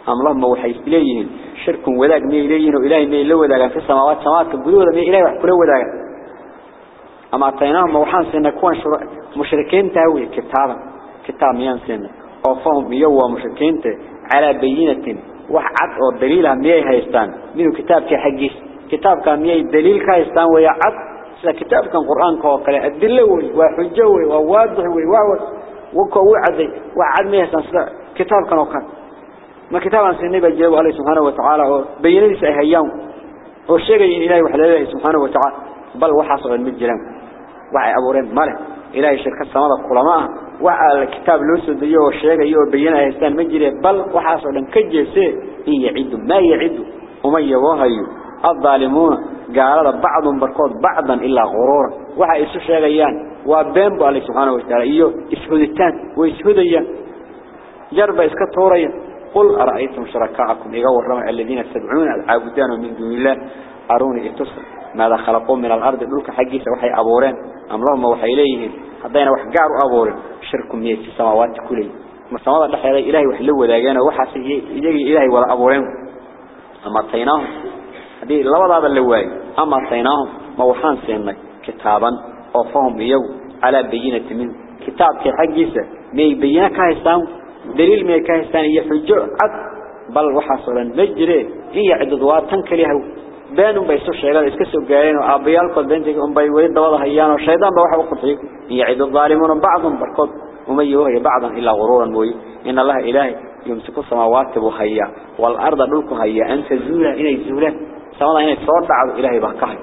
أم اللهم وحي إليهن. شرك وذاك مي إليهن وإلهي مي لو ذاك في السماوات سماوات قدود مي إلهي وحكو لو ذاك أما أعطيناهم موحان سنة كون مشركين تاوي. كتابا. كتاب ميان سنة وفهم يوى مشركين على بينة. وحد أو دليلها مياه هايستان. منه كتاب كحجيس كتاب كان مياه دليل كهايستان ويا عد. سلا كتاب كان قرآن كوكله الدلوي وحجوي وواضحوي وعوض. وكوعدي وعد مياه هايستان كتاب كان وكان ما كتاب عن سنة بجيب عليه سبحانه وتعالى. بينه سأهيان والشيء إلهي وحده سبحانه وتعالى. بل وحصل المجرم وحي أبورين ماله. إلهي شركة سماء القلماء. وعلى الكتاب لوسد يو الشيء يو بينا هستان مجري بل وحصل كجيسي. إن يعد ما يعد ومن يوهي. الظالمون قال بعض بركود بعضا إلا غرورا وحي إسو شيئان وبين عليه سبحانه وتعالى. إيو إسهدتان. وإسهديان. جرب إسكتوريا قل أرأيتم شركاءكم. إيقوا الرمع الذين تدعون العابدان من دون الله. أروني اتصل ماذا خلقوا من الأرض. دولك حقيسة وحي أبورين. أم لهم وحي إليهم. حدينا وحقار أبورين. شرك ميت في السماوات كلي ما السماوات دحي إلهي وحلو ذاقانا وحاسي إلهي ولا أبورين. أما أطيناهم هذه لوضع هذا اللواي أما أطيناهم موحان سينا كتابا وفهم يو على بينة من كتاب في حقيسة مي بينة كاهستان دليل مي كاهستان يحجو عد بل وحصلا مجري هي عدد واتن كليهو بينهم بيسو شيغان iska soo gaareen oo aabayaalkood beentii um bay wali dabada hayaan oo shaydaan ba waxa uu qotay yacid dhalimun ba'dhum barkood uma yoohay ba'dan ila ghururan mooy in allah ilaahi yumsiku samawati wa hayya wal samada inay soo dhacdo ilaahi baa ka hay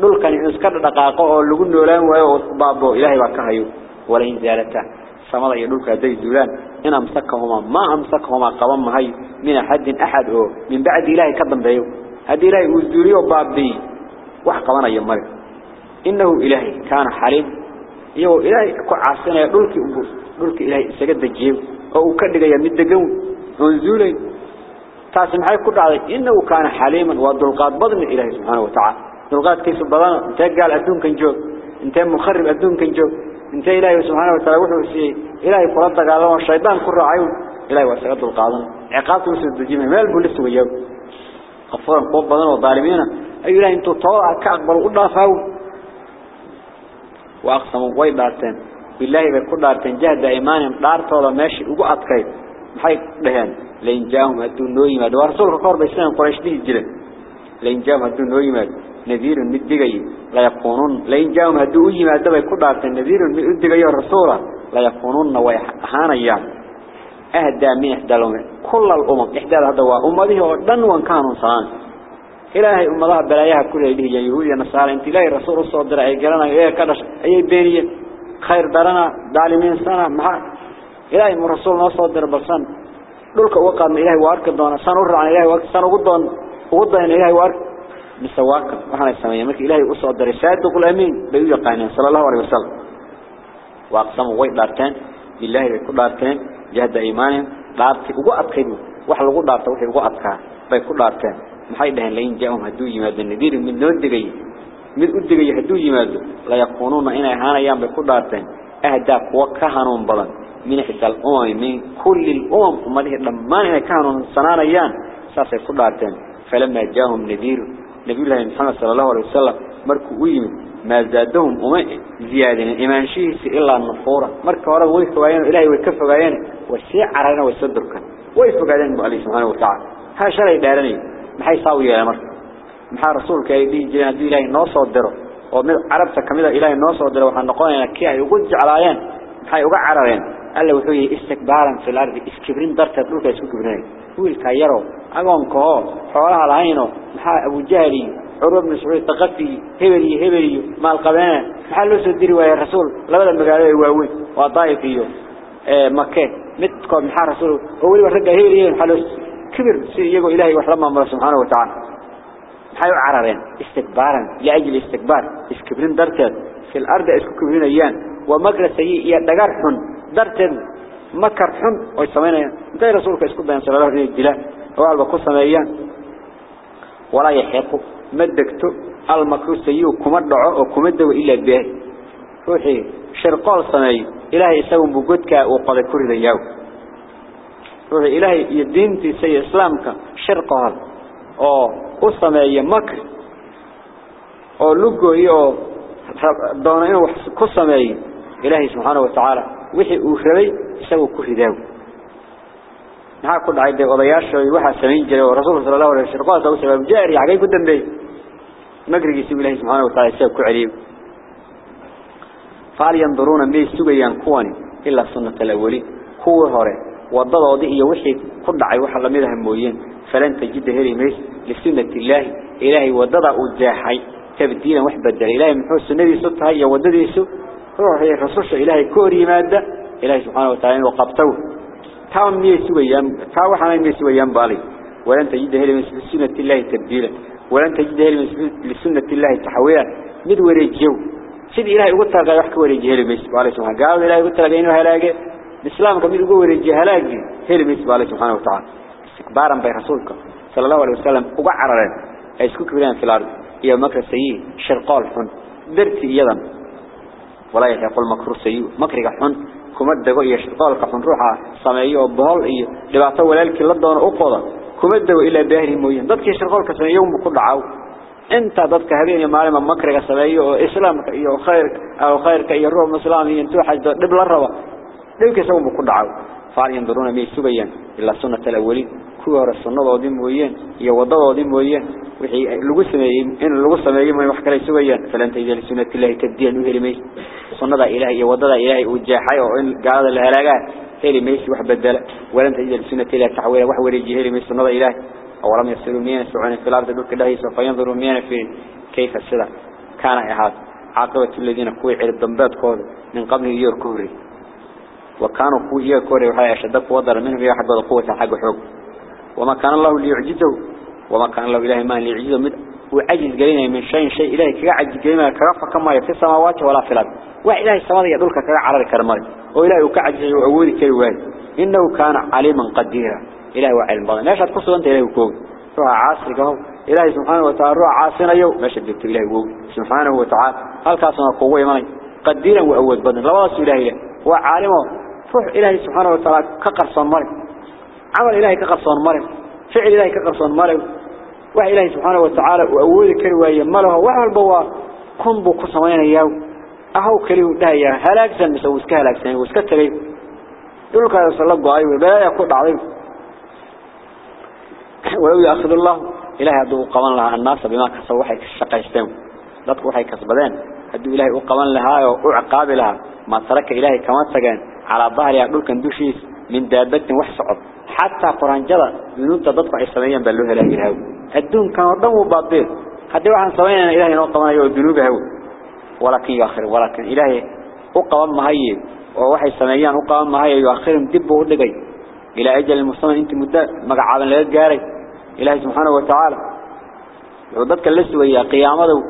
dhulkan in iska dhaqaaqo oo lagu noolaan waayo oo baabo ilaahi baa ka hayo wala in zaalata samada iyo dhulka haday zuulaan in amsakahuma ma amsakahuma qaban mahay min ahadin ahad oo min ba'di ilaahi ka dambeeyo هذه إلهي وزدوري وبابي وحقوانا يمري إنه إلهي كان حليم يو إلهي كو عاصنا يقولك قولك إلهي سجد الجيب أو كدق تاسم حي كل عليه إنه كان حليما ودلقات بضن إلهي سبحانه وتعالى. دلقات كيس البضان أنت قال أدون كان جو أنت مخرب أدون كان جو أنت إلهي سبحانه وتعالى وحو سي إلهي فرطك على الشيطان كل عيون. إلهي وسجد القاضن عقابته سيد الجيب ما البوليس ويوم غفورا قوب بدن وظالمين أي لا أنتو طوعا كأقبل قدافاو وأقسموا وي دارتين. بالله بكل دارتين. جهد إيمانهم. دارت ولا ماشي. وقعد كيف؟ محي لهن لين جاهم هدو نوي ما دو رسولك كور بيسلام قريش دي الجلن لين جاءهم هدو نويمات نذير مدقي. لا يكونون لين جاءهم هدو يمات دبا يكون عارتين نذير مدقي الرسول لا يكونون ويحانا اياه أهدى من إحدى الأمم كل الأمم إحدى هذا وأمته ودن وان كانوا صان. إلهي أمضاها بلايها كل يديه. يهودية نصارى انت إلهي رسول الصدر أي قلنا إيه كدش أي بينية خير درنا دالمين سنة مع إلهي من رسول نصدر بسن دولك وقعنا إلهي وارك دونا سنور عن إلهي وارك سنور دون وضعنا إلهي وارك بسواك وحنا السماية ملك إلهي أصدر صادق الأمين بيو يقانين صلى الله عليه وسلم وأقسموا ويد دارتين بالله يكون دارتين جهد إيمانهم دارتي ugu adkaydu wax lagu dhaarto wixii ugu adkaa bay ku dhaarteen maxay dhaheen layn jaahum haduu yimaado nadiir mid noo digay mid u digay haduu yimaado la yaquununa inay haanayaan bay ku dhaarteen ahda kuwa ka hanuun badan min xidal umam min kulli umam umadihi dhammaan inay ka hanuun sanaanayaan saasay ku dhaarteen falama jaahum nadiir nabi ilaahi muhammad sallallahu alayhi wasallam markuu u yimid ما زادهم وما زيادين إيمان شيء إلا النفورة. مركا ورد ويفقاين إلهي ويكفقاين والسيع عرنا ويصدرك ويفقاين بألي سبحانه وتعالى. ها شرعي دارني. محي صاوي يا مركا محا رسولك يدي جناد إلهي نوصو الدرو. ومن عربتك كميدا إلهي نوصو الدرو. وحن نقولنا كيا يقول جعلايان محا يقع عررين ألا وحوي استكبارا في الأرض اسكبرين درتا تلوك يسكو كبرين ويل كايرو أقوم كهو حوالها العينو محا أبو جهلي عروب بن تغفي هبلي هبلي مع القبانة محل سدري ويا الرسول لبدا المقالة يواوين وطائف إيو آه مكة متكم محل رسول هو اللي ورقة هبلي محل كبر يقول إلهي وحرم الله سبحانه وتعالى محل عررين استكبارا لأجل استكبار اسكبرين درتين في الأرض اسكو كبرين ومقر سيء يدقار حن. درتين مكر حن. ويسمينا انتهي رسولك اسكو بيان صلى الله عليه وسلم. وعلى بقصة أيان ولا يحيقوا ما دكتو المكروه سيئو كما دعو وكما دو إلا به. روحي. شرقال صنعي إلهي يساوم بقودك وقال كرد ياو روحي. إلهي يدينتي سي إسلامك. شرقال. أو قصمي مكر. أو لقو إيو دونين. قصمي إلهي سبحانه وتعالى وحي أوفري سوى كفي داو. نحاك قد عيد وضياش ويوحى السمين جلي ورسوله صلى الله عليه وسلم قال سوى سبب جاري عقاي قدن بي. مقرق يسوى إلهي سبحانه وتعالى سوى كعليم فعل ينظرون بي سوى ينقواني إلا سنة الأولي. هو هوري. وضل وضيئي وحي قد عيد وحى الله مذهب موليين فلن تجد هلي ميس لسنة الله. إلهي وضل وضيحي تبدينا وحبا دليل. إلهي من حوث النبي صدها يوددي سوى rasuulka ilaahi koor yimaada ilaahi subhanahu wa ta'ala inuu qabto تاون ميسي ويان تاو حنا ميسي ويان بالي. ولن تجد هلي من سنة الله تبديلا. ولن تجد هلي من سنة الله تحويلا. مد وريجيو سيد إلهي قلت لك يحكي وريجي هلي ميسي بالي سبحانه قال إلهي قلت لك إنه هلاقي. الإسلام كميد يقول وريجي هلاقي. هلي ميسي بالي سبحانه وتعالى. استكبارا بي رسولك. صلى الله عليه وسلم وقعر لنا. يسكوك بلان في الأرض. إيا مكر سيئ شرقال حن. درتي يدا ولا يقول مكروه سيء مكره حن كمد دقو إيا شرطال قفن روحا سمعي أبهال إيا دبعته ولالك اللدان أقوضا. كمد دقو إلا باهر موين. دادك إيا شرطال يوم بقل عاو. أنت دادك هبين يمعلم مكره سمعي إسلامك إيا وخيرك أو خيرك إيا روح مسلامي انتو حاج دبل الروا دوك يسوم بقل عاو. فعال ينظرون ميسوبيا إلا سنة الأولين. Kuwa hore mooyeen iyo wadadoodii mooyeen wixii lagu sameeyay in lagu sameeyo ma wax kale sugayaan falanta idil sunnati ilaahi tadiyan u helimay sunnada ilaahi iyo wadada ilaahi uu jeexay oo in gaalada la halaaga helimay wax bedela walanta idil sunnati ilaahi taxwiila wax wareeji helimay sunnada ilaahi awalam yasiru miyana su'ana fil ardi dhulka dhahiisa fa yanzuru miyana fi kayfa sida kana ahad عاقبة الذين كوي عرب دنباتكود من قبل يور كوري وكانوا كوي يور كوري وهي أشدك وضر منه في حق قوة حق حق وما كان الله ليعجزه وما كان الله إله ما ليعجزه مد وعجز قلينا من شيء شيء إلهي كعجز قلينا كرفة كما في السماوات ولا في الأرض. وإلهي السماوات يدولك كعرر كرمال وإلهي كعجز وأولي كيوان إنه كان عليما قديرا. إلهي وعلم بضان ليش هتقصوا أنت إلهي وكوي روح عاصر قهو إلهي سبحانه وتعالى روح عاصر يو ما شدت إلهي وكوي سبحانه وتعالى. هل كاسنا قوة ماني قديرا وأول بدن. لواس إلهي هو عالمه. روح إلهي سبحانه وتعالى كقرصان مري عمل إلهي كقرصان مريم. فعل إلهي كقرصان مريم. وعي إلهي سبحانه وتعالى وأوذي كروه يمله وعي البواه قنبو قصمين إياه. أهو كريه ده إياه هل أكسن مسوسك هل أكسن يقول كتب يقولك يا رسول الله قعيب البلاء يقول عظيم ولو يأخذ الله. إلهي أدو قوان لها الناس بما كسوا حيك الشقة يستمو لا تقول حيك سبدان أدو إلهي أقوان لها وأعقاب لها. ما ترك إلهي كما سجان على الظهر يقولك أندوشيس من دابة وحسعب حتى قرآن جدا ينود ضدك عيسانيا بلوه إلهي الهو الدون كان ضمه بابير هدو عن سوينا إلهي نوقمان يو هو ولكن يؤخر ولكن إلهي أقوان مهيب ووحي سميان أقوان مهيب يؤخرهم دب ودقي. إلى أجل المسلمين أنت مدة مقعبا لغا جاري. إلهي سبحانه وتعالى. وضدك اللسوية قيامته.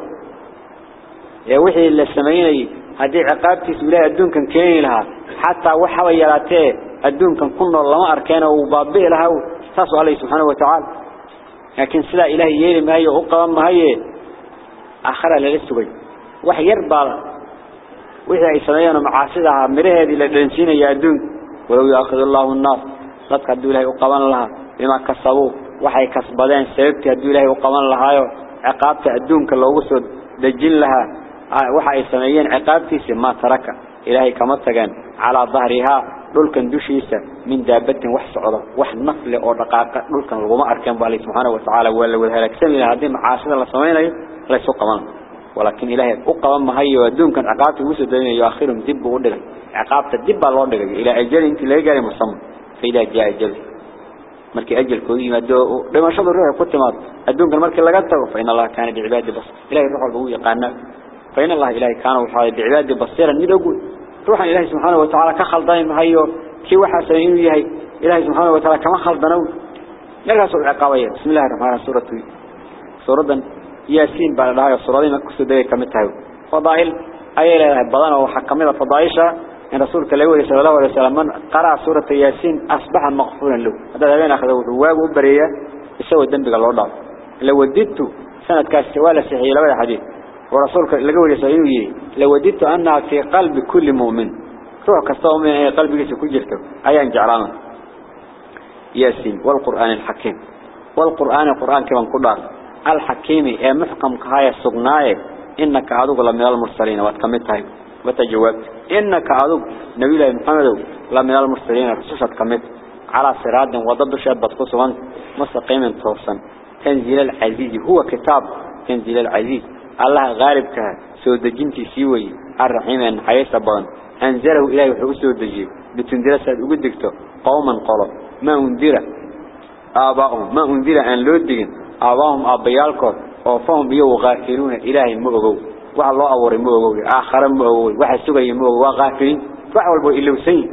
يا وحي السميين هذه عقابتي سبيلها الدون كان كين لها. حتى وحوى يلاتيه. الدون كان كنا الله ما أركانا وبابي لها استاسوا عليه سبحانه وتعالى. لكن سلا إلهي يلي ما هي أقوى ما هي آخرة لست بي وحي يربع وإذا إسانيان معاصدها مره هذه لنسينا يا الدون ولو يأخذ الله الناس. لاتك الدول هي أقوى لها. لما كسبوه وحي كسبدين. سببت الدول هي أقوى لها. عقابت الدون كاللوغسود دجل لها. آه، وحي إسانيان عقابتي سما ترك إلهي كمتقان على ظهرها. Dhulkan dushiisa min daabatin wax socdo wax nafle oo dhaqaaqa dhulkan lagu ma arkeen baa subhanahu wa ta'ala wala wada halagsan hadii macaasida la sameeyo la soo qaban ولكن إلهي أقوى ما هي ودون كان عقابته وسد يؤخرهم دب ودغ عقابته دب الله دغ إلى أجل أنت لا جاري مصمم. فإذا جاء أجل. مركي أجل كوي ما دو لما شاء الله كنت ما الدون كان مركي لقته فإن الله كان بعباده بصير. إلهي روح البوية قانا. فإن الله إلهي كان وحاي بعباده بصيرا ندقول روح إلهي سبحانه وتعالى كخلدين ما هيو كي وحا سنين يهي إلهي سبحانه وتعالى كما خلدنو لقى سورة عقابية بسم الله الرحمن الرحيم. سورة سورة ياسين بعد هذا الصورة ما كسودة كمتها فضائل. أي لا بدنا وحكمنا فضائشة. إن رسول الله صلى الله عليه وسلم من قرأ سورة ياسين أصبح مغفورا له. هذا بين أخذه الرواب وبرية. يسوي الدم بقى الله. لو وددت سنة كاستوالة سحية لبدا حديث. ورسولك لقول يسعيه لو وددت أنها في قلب كل مؤمن. روح كستوى من قلبك سكون جرته أيان جعلانا ياسين والقرآن الحكيم. والقرآن القرآن كمان قدار الحكيم يا محكم كهاي السجناء إنك عدوك لمن المرسلين. واتكمتها وتجاوبت إنك عدوك نبي الله محمد لمن المرسلين. رسوشة كمت على صراط وضد شاب بتقصوان مستقيم توصا تنزيل العزيز هو كتاب. تنزيل العزيز. الله غالب كه سود جنتي سوي الرحيم أن حيث بان أنزله إلهي وحبه سود جيب بتنزيل ساد وقدكته قوما قالوا. ما أنذر. آباؤهم. ما أنذر أن لودين آباهم آبيالكم. وفهم بيو غافلون إلهي مؤغو. وحا الله أوري مؤغو. آخر مؤغو. وحا سوغي مؤغو. وغافلين. فعول بو إلو سين.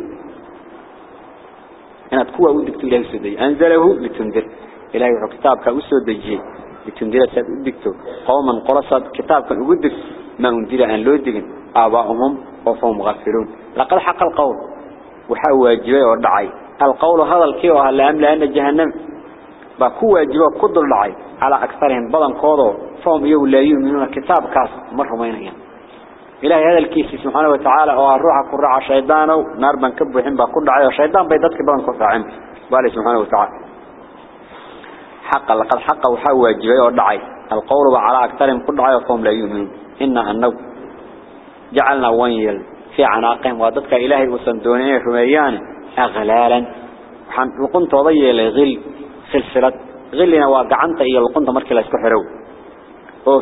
أنا تقوى أودكت إلهي سودي أنزله. لتنذر إلهي كتابك أسود جي لتنذر ساد أودكتو قوما قرصت كتابك أودك ما أنذر أن لودين آباؤهم وفهم غافلون. لقد حق القول. وحا واجبه ودعي القول هذا الكيو هلا أملأ أن جهنم. باكو واجبه قدر دعي على أكثرهم بدن قوضوا فهم يو لا يؤمنون كتاب كاس مرهم وينهم إلهي هذا الكيس سبحانه وتعالى. أو الروح كرع شيطان نار بنكبه حين باكل دعي شيطان. بيدتك بدن كفر عنه سبحانه وتعالى. حق لقد حق وحا واجبه ودعي. القول على أكثرهم قد دعي فهم لا يؤمنون. إنا أنه جعلنا وين في عناقهم. وضدك إلهي وسندونيه رميان أغلالا. وقنت وضي لغل سلسلة. غلنا وقعنت إيا لقنت مركي لا اسكحرو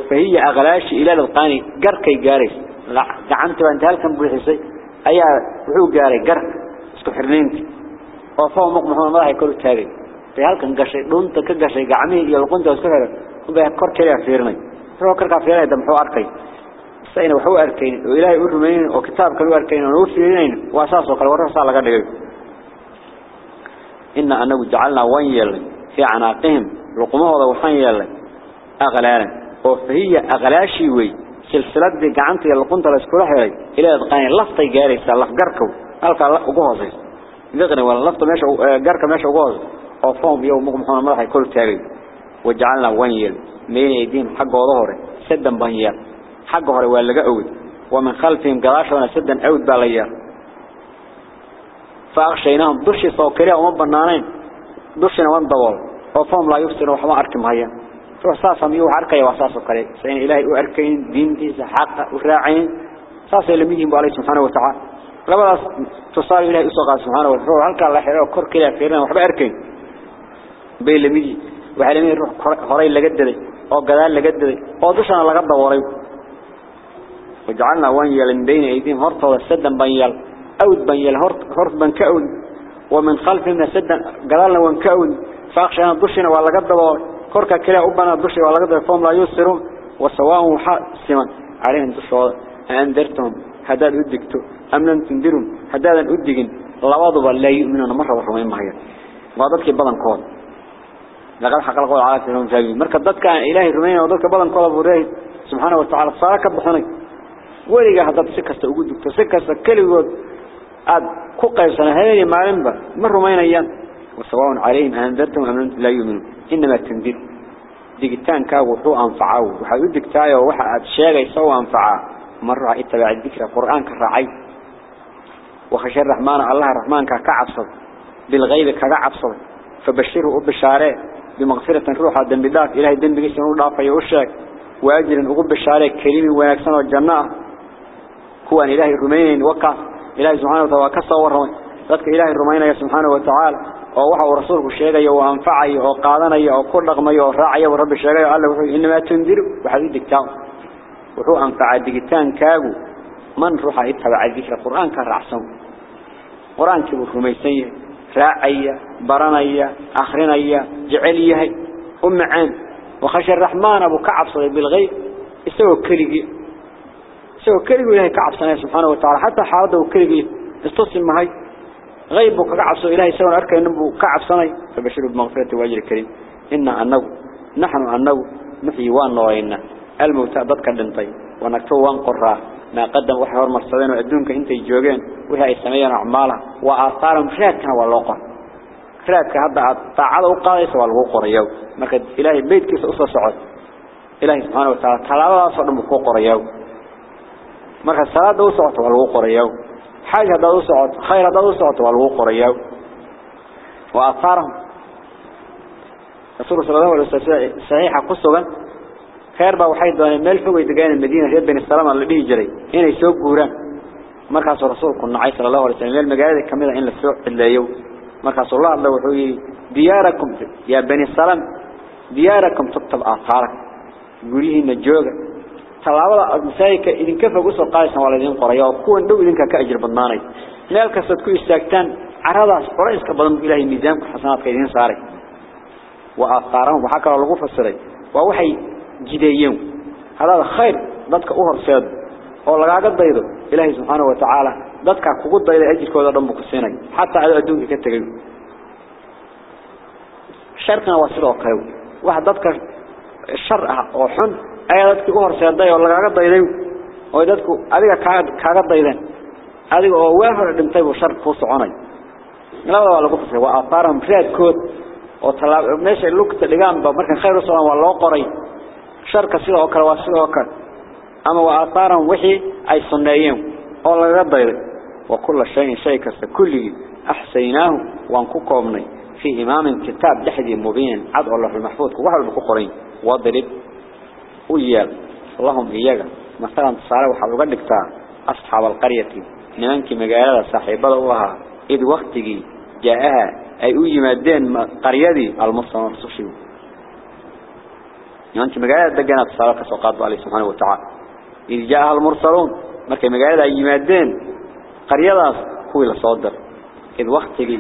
فهي أغلاش إلى القاني. قركي قاري قعنت وانت هل الله كان قشي دونت كقشي قعمي إيا لقنت اسكحرو وبها كوركي لا فيرني. فهو كركا فيرني دمحو أركي سينا وحو أركين. وإلهي أرمين وكتاب كانوا أركين. ونوفيرين وأساسه قال ورسال لقد قلت إن أنه جعلنا وين في عناقهم. رقمه وضوحان يلي. أغلالا وفهي أغلاشي وي. سلسلة دي قعنتي اللقنطة لسكولة حيالي إلى أدقاني لفتي جاريسا لف قركو. ألقى أقوهزي ذغني ولا لفت ماشي قركة ماشي أقوهز وفهم يوم مقمحون المرحي كل تاري وجعلنا وين يلي مين يدين حق وظهري سدا بانيال حق هوري ولا قعود ومن خلفهم قراشة سدا عود باليال فأغشيناهم دشي صوكريا وما بنانين دشنا وان دوال وفهم لا يفسر وحما أركم هيا ساسا ميو عركي واساسا كري سين إلهي أركين دين دي حق وراعين ساسا لميهم بالله سبحانه وتعالى لما تصار إلهي أسوغا سبحانه وتعالى هل كان الله حيرا وكر كلا فيرنا وحبا أركين بين لميجي وعلمين روح هري لجدلي أو جدال لجدلي أو دشنا لجد وري وجعلنا وان يلن بين أيديهم هرط والسدا بيال أود بيال هرط هرط بنكأون ومن خلفنا سدا جدالنا وانكأون فاخشنا دشنا ولا جد وري كرك كلا أبنا دشي ولا جد فهم لا يسرون وسواهم حاسما عليهم دشوا أنذرتهم هذا أدقتوا أم لم تنذرهم هذا أدقين لبضوا لا يؤمنون مرة ورحمين مهيا وضدك بدن كون لقد حق القول على سنهم جايبين مركز ضدك إلهي الرمين وضدك كون أبو ريه سبحانه وتعالى صار كبحني وليجا هذا سكست دكتور سكست وجود أد كوكا سنة هذه معلم با مرة ما ينيان وسواء عليهم أنذرتهم أم لا يؤمنون. إنما تنذر دقيتان كاو وحو أنفعوا وحيود دقتايا وحا أتشاغي يسوى أنفعا مرة اتبع الذكر القرآن كالرعي. وخشى الرحمن الله الرحمن كعبصد بالغيب كعبصد فبشره أبشاره بمغفرة روح الدم بداك إلهي الدم بقيس نور الله فيوشك وأجل أقب الشارع كريم ونكسن الجنة هو أن إلهي الرمين وقع إلهي سبحانه وتعالى كصور ذلك إلهي الرمين سبحانه وتعالى. ووحى ورسوله الشيء وأنفعي وقادني وكل رغمي وراعي ورب الشيء الله وحي إنما تنذر وحديد دكتان وحو أنفع الدكتان كاغو. من روح يتبع الذكر؟ القرآن كالرعسون قرآن كبه رميسيه راعي برانية أخرينية جعليه أم عين وخشى الرحمن أبو كعب صلي بالغيب استوى كليجي استوى كليجي إلهي كعب صلي سبحانه وتعالى حتى حاضر كليجي استصم معي غيبك كعب صلي إلهي سوى أركا إنه كعب صلي فبشره بمغفرة واجر الكريم إن أنه نحن أنه نحيي وأن وإن الموتى ضدك الدنطي ونكتو وانقراه ما قدم وحي هرمرسدين وأدونك انت يجوغين خلافك هذا طاعة وقايس والوقور يو. مركز إلهي بيت كيس أصلا سعود. إلهي سبحانه وتعالى تلاوة صعد مقوقر يو. مركز صلاة دو سعود والوقور يو. حاجة دو سعود خير دو سعود والوقور يو. وآثارهم. رسول الله عليه وسلم صحيحة قصة خير بقى وحيد دون ملفق ويتجان المدينة غير بين السلام اللي بيه جري. هنا يسوق جوران مركز رسول كنا عيسى صلى الله عليه وسلم. المجال كمية إن السوق إلا يوم مركز الله الله وحوي دياركم يا بني السلام دياركم تكتب آثارك يقوليه النجوغة تلاوة المسايكة إذن كيف قصوا قائسا والذين قرية وكون دو إذن كأجر بدناني مالك صدكو استاكتان عرضاس قريس كبضن إلهي ميزانك حسنات كيدين صاري وآثارهم وحكى الله فسري ووحي جديين هذا خير ضدك أهر سيد lagaaga daydo ilaahay subhanahu wa ta'ala dadka kugu dayda ajirkooda dhan buu ku siinay hatta aad adduunka ka tagay sharqna waa sidoo kale wax dadka shar ah oo xun ay dadka u horseeday oo lagaaga dayday oo dadku adiga kaaga daydeen adiga oo waa hore dhintay buu shar ku soconay labada waa lagu fasay waa aafaram raadkood oo talaab meesha lugta dhigaan ba marka khayr soo waa loo qoray sharka sidoo kale waa sidoo kale أما وآثارهم وحي أي صنعيهم أولا غضير وكل شيء شيء كسر كله أحسيناه وانكوكوبني في إمام كتاب لحدي مبين عد الله المحفوظ وحل بكقرين وضرب ويال اللهم إياك. مثلا وحلو قد أصحاب القرية. نمانك مقالة صاحبة الله. إذ وقتك جاءها. أي أي مادين قريدي المصنع الرسوشي نمانك مقالة دقنا تصارى كسوقات الله سبحانه وتعالى. إذ جاءها المرسلون. قريضاس هو إلى صدر إذ وقتك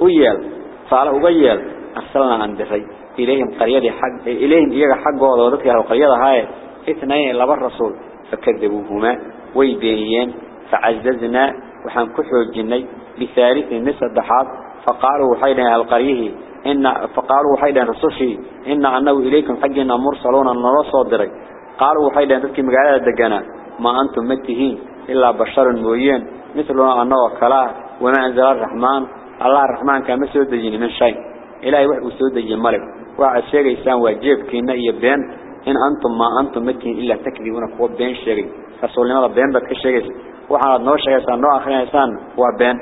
ويال فعلا ويال أرسلنا عن دفي إليهم قريضي حق إليهم إيجا حق وضوضتك هذا القريضة هاي اثنين لبر الرسول فكذبوهما ويبينيين فعززنا وحن كحو الجني بثالث مثل الضحات فقالوا حيدا القريه إن فقالوا حيدا رسوشي إن عنه إليكم حقنا مرسلون النرى صدري قالوا حيدا تذكي مقالة دقنا ما أنتم متهين إلا بشر مويين مثلنا أنه كلا وما أنزل الرحمن. الله الرحمن كان مسود دجين من شيء. إلهي وحي وسود دجين ملك. وعد شيء يسان واجب كينا يبين. إن أنتم ما أنتم متهين إلا تكذبون قوة بين شيء رسول الله بين بك الشيء وحنا نو شيء يسان نو آخرين يسان وبين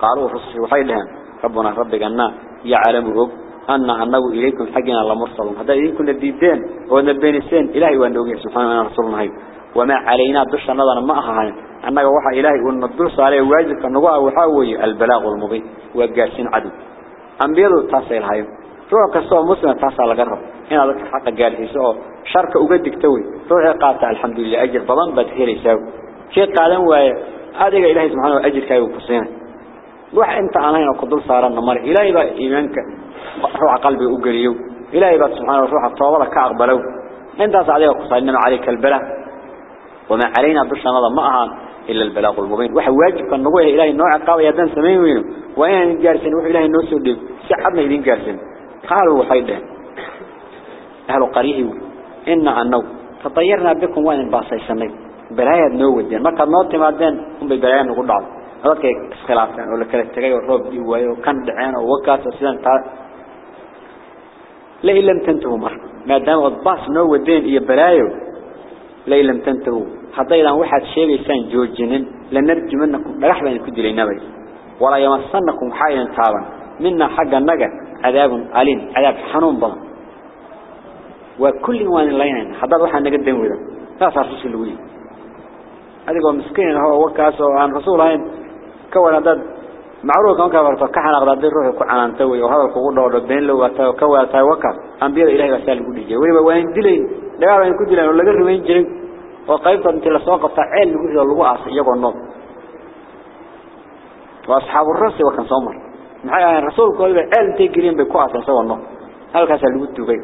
قالوا رسول وحي لهم. ربنا ربك أننا يعلم رب أن أنه إليكم حقنا الله مرسلون هذا إليكم الديدين ونبين السين إلهي وأنه سبحانه ورسولنا هاي. وما علينا دش نظرا ما أخهان. أنك وحى إلهي وندرس عليه واجب كنقوة وحاوي البلاغ المبين. وقاسين عدو. أنبيضوا التصيل هاي روح كسو مسلم تاسع لقرب. هنا ذلك حق قال حيسو شرك أقدك توي روح قاطع الحمد لله أجر بضان بدهير يساوي. شيء قادم وهذا إلهي سبحانه أجر كايو قصينا روح أنت عنين وقدل صارنا مر. إلهي بقى إيمانك. روح قلبي أقريو. إلهي بقى سبحانه روح الطوابة كأقبلو انت عليك قصينا عليك البلاء. وما علينا بشنا هذا معها إلا البلاغ المبين. وحي واجب كان نقول إلهي النوع قاوي يدان سمين وينه وين جارسين؟ وحي إلهي النوع سودي. سحبنا يدين جارسين. قالوا وحيدا أهل قريه إن عنو تطيرنا بكم وين باصي سنين بلايا نو الدين ما كان نوتي مادين هم ببلايا نقول بعض هذا كي اسخلافان ولا كلا تغير والروب دي وايو كان دعين ووكاس وسيدان تا لئن لم تنتهوا ما. دام الباص نو الدين إيا بلايو لئن لم تنتهوا. حضينا واحد شيء يسان جوجنن لنرجمنكم. رح بين كدلينا بي ولا يمسنكم حائلا تابا. منا حق النجا عذاب أليم. عذاب حنون بضا وكل وان الليين حضر واحد نقدم وذا لا صار رسول الوي هذا مسكين. هو وكاس عن رسول هين كون هذا معروف كان كفرت كحنا قد الروح كعان توي وهذا القول دور بين لو وتا كوا تا وكا أنبياء إلهي وسال قولي جا ولي وين دلين لا وين كدلين ولا غير وين جرين وقيبت انت لسوق فعل لقول لو عص يقول النوم. وأصحاب الرسل وكان صمر. maxay rasuulku ay ceel teegireen bay ku aasaysan wano halkaas lagu tugay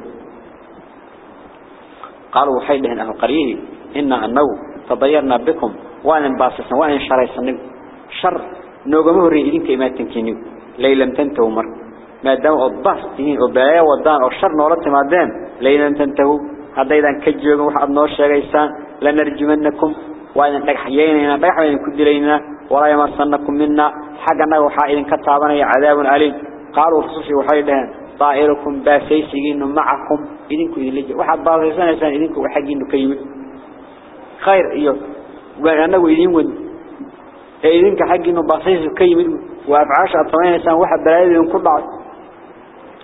قالوا waxay dhaheen ahal qariyi inna annahu tadayarna bikum waan baasasan waan sharaysanay shar noogama imaatinkiinu laylam tantahu mar maadaama oo baastiin oo baaya wadaan oo shar noola timaadeen laylam tantahu hadaydan ka joogan waxa aad noo sheegaysaan la narjumanakum waan dhagaxyeynayna dhagaxayna ku dilaynaa ولا يمسنكم منا حقنا وحا إذن كتابنا عذاب أليم قالوا رسوشي وحي لهم طائركم باسيسيين معكم إذنكم إذن واحد باسيسان إذن إذنكم وحقين كيمد خير إيوه وأنه إذن ود إذنك حقين باسيس كيمد وأفعاش أطمئن إنسان واحد بلايد إذن كل بعض.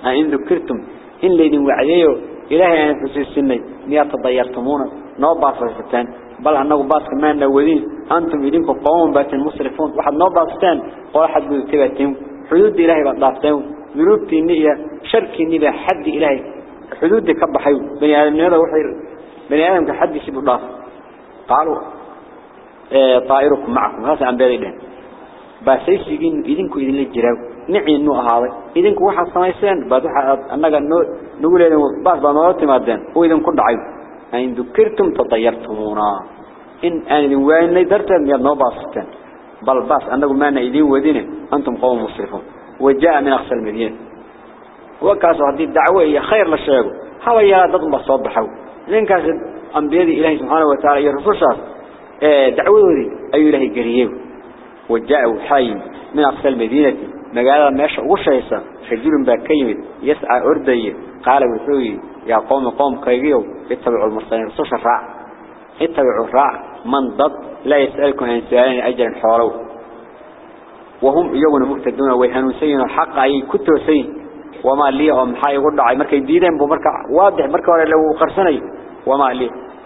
إن ذكرتم إن ليدن وعديه إلهي أن يفسي السنة مياه تضيرتمونا. نوع باسيستان بل أنه باس كمان نودين أنتم إذنكم قوم بات المصرفون واحد نوباستان قول حد بيتباتهم حدود إلهي بطافتهم ذنوبتي النية. شرك النية. حد إلهي. حدود دي كبا حيو بني آدم هذا وحي بني آدم كحد يسيب الله قالوا طائركم معكم. هذا عن بالي لهم بس يسيقين إذنكم إذن للجراو نعي النوع هذا. إذنكم واحد سميسان بعد واحد أنك نقول إذن باس بانوات مادان وإذن كل عيب أن ذكرتم تطيرتمونا. إن أنا وين درتم يا نوباستان بل باس أنكم ما نيدين ودين أنتم قوم مسرفون. وجاء من أقصى المدينة. وكاسوا هذه الدعوة هي خير للشيء هذا يا ضد بصوب حو لين كاس أنبياء إلهي سبحانه وتعالى يرسل دعوة ذي أي إلهي قريب. وجاءوا حي من أقصى المدينة. مقالة ماشى وشيسا رجل باكيمد يسعى أردي. قال وثوي يا قوم قوم كيجيو اتبعوا المرسلين. رسول الرع اتبعوا الرع من ضد. لا يسألكم عن سؤالين أجرا حوالو. وهم يوم مهتدون ويهنوسين الحق. أي كتوسين وما لي. هم حي يقول دعي مركا يديدين بمركا واضح مركا ولا لو قرسني وما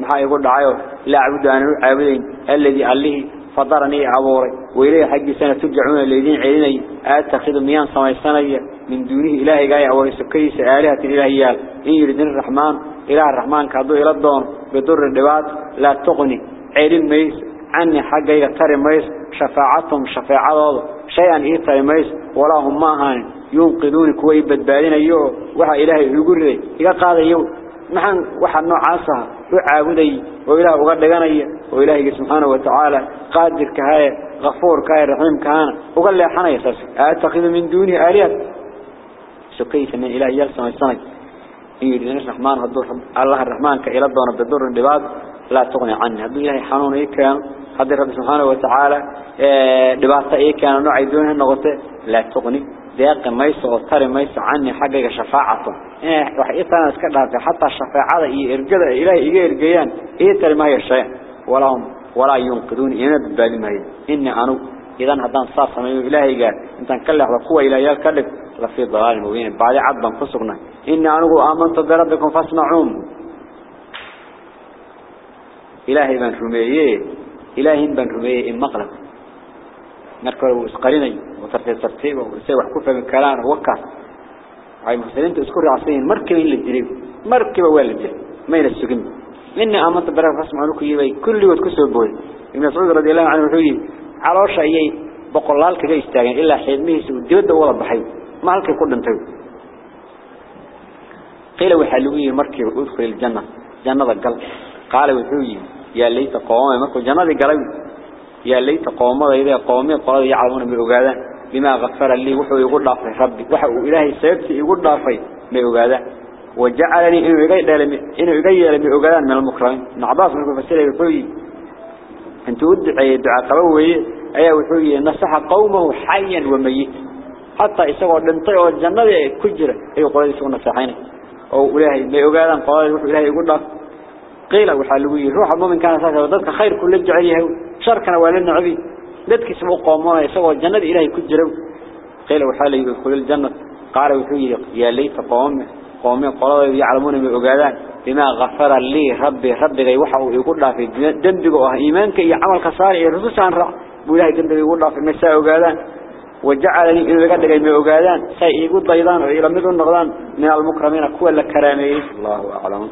لي محا يقول دعي لا عبد أن عابدين الذي عليه فضرني عبوري وإليه حق سنة ترجعون الذين عيني أتخذ ميان سماي سنة من دونه إلهي قاية ويسكيس آلهة الإلهيات إن يردين الرحمن إله الرحمن كعدو إلى الدون بدر الدبات لا تغني عيل ميس عني حقا تري ميس شفاعتهم شفاعة شيئا إيه تري ميس ولا هم ماهان ينقذون كوي بدبالين أيوه وحا إلهي يقول لي إذا قال أيوه نحن وحا نوع عاصها وعابدي وإله وقدقاني وإلهي سبحانه وتعالى قادر كهاية غفور كهاية رحيم كهانا وقال لي حنا يساس أتخذ من دونه آلهة؟ سكيف من إله يلسم السنة إن يريدنا الرحمن هدور الله الرحمن كإلى الدون بدور الدباد لا تغني عنه هدو إلهي حنون إيه كان؟ هدو رب سبحانه وتعالى دبادة إيه كان؟ نوع يدونه النغطة لا تغني. دياق ميس وطر ميس عني حقك شفاعته. إيه وحي إيطانا اسكدها حتى الشفاعة إيه إلهي إيه إرجيان. إيه تري ما يشيء؟ ولا هم ولا ينقذون. إنا بالبالي ما إني أنو إذا هدان صار سمعوا إلهي قال. أنت نكلح وقوة إلهي كلف. لفي ضلال مبين. بعد عضبا فسقنا. إني أنو آمنت بربكم فاسمعون إلهي بن رمية. إلهي مركب اسقريني وترتيب ترتيب وسوي حكوفة من كلام la dilay markiiba waa la dilay mayna sugin minni amanta barak rasmi ku yibay kulli wad ku soo booy ibn Mas'ud radiyallahu anhu wuxuu yiri caloosha ayay boqolaal kaga istaageen ilaa xidmihiisa uu dibadda wada baxay ma halkay ku dhintay qila waxa lagu yiri markii uu udkhil janna jannada gal qaala wuxuu yiri yaa layta qoomay markuu jannada galay yaa layta qoomadayda qoomay qolada yacawna ma ogaadaan bima ghafara li wuxuu igu dhaafay rabbi waxa uu ilaahay sababti igu dhaafay ma ogaadaan وجعلني يجي إنه لم يوجدان من المكرمين. نعباس من المفسر يقولي أنت ودعي دعاء قوي أي وحوي نصح قومه حيا وميت. حتى يسوع لنطيع الجنة كجرة أي قول يسوع نصحين أو إلهي يوجدان قال إلهي يقول له قيل وحلوي روح المؤمن كان أساسا وذلك خير كل الجعيه شركنا ولنا عبي ذلك اسمه قومه يسوع الجنة إلهي كجرة قيل وحالي يدخل الجنة. قال وحوي يا ليت قومي. قلوا يعلمون من أجادان بما غفر لي ربي. ربي غي وحو يقول له في دنبقه إيمانك يعمل كسار يرسوس عن رع بوله دنبقه يقول له في المساء أجادان وجعلني إذا قد غي من أجادان سيقول ضيضان. وإلى مثل النغضان من المكرمين كل كرامي. الله أعلم.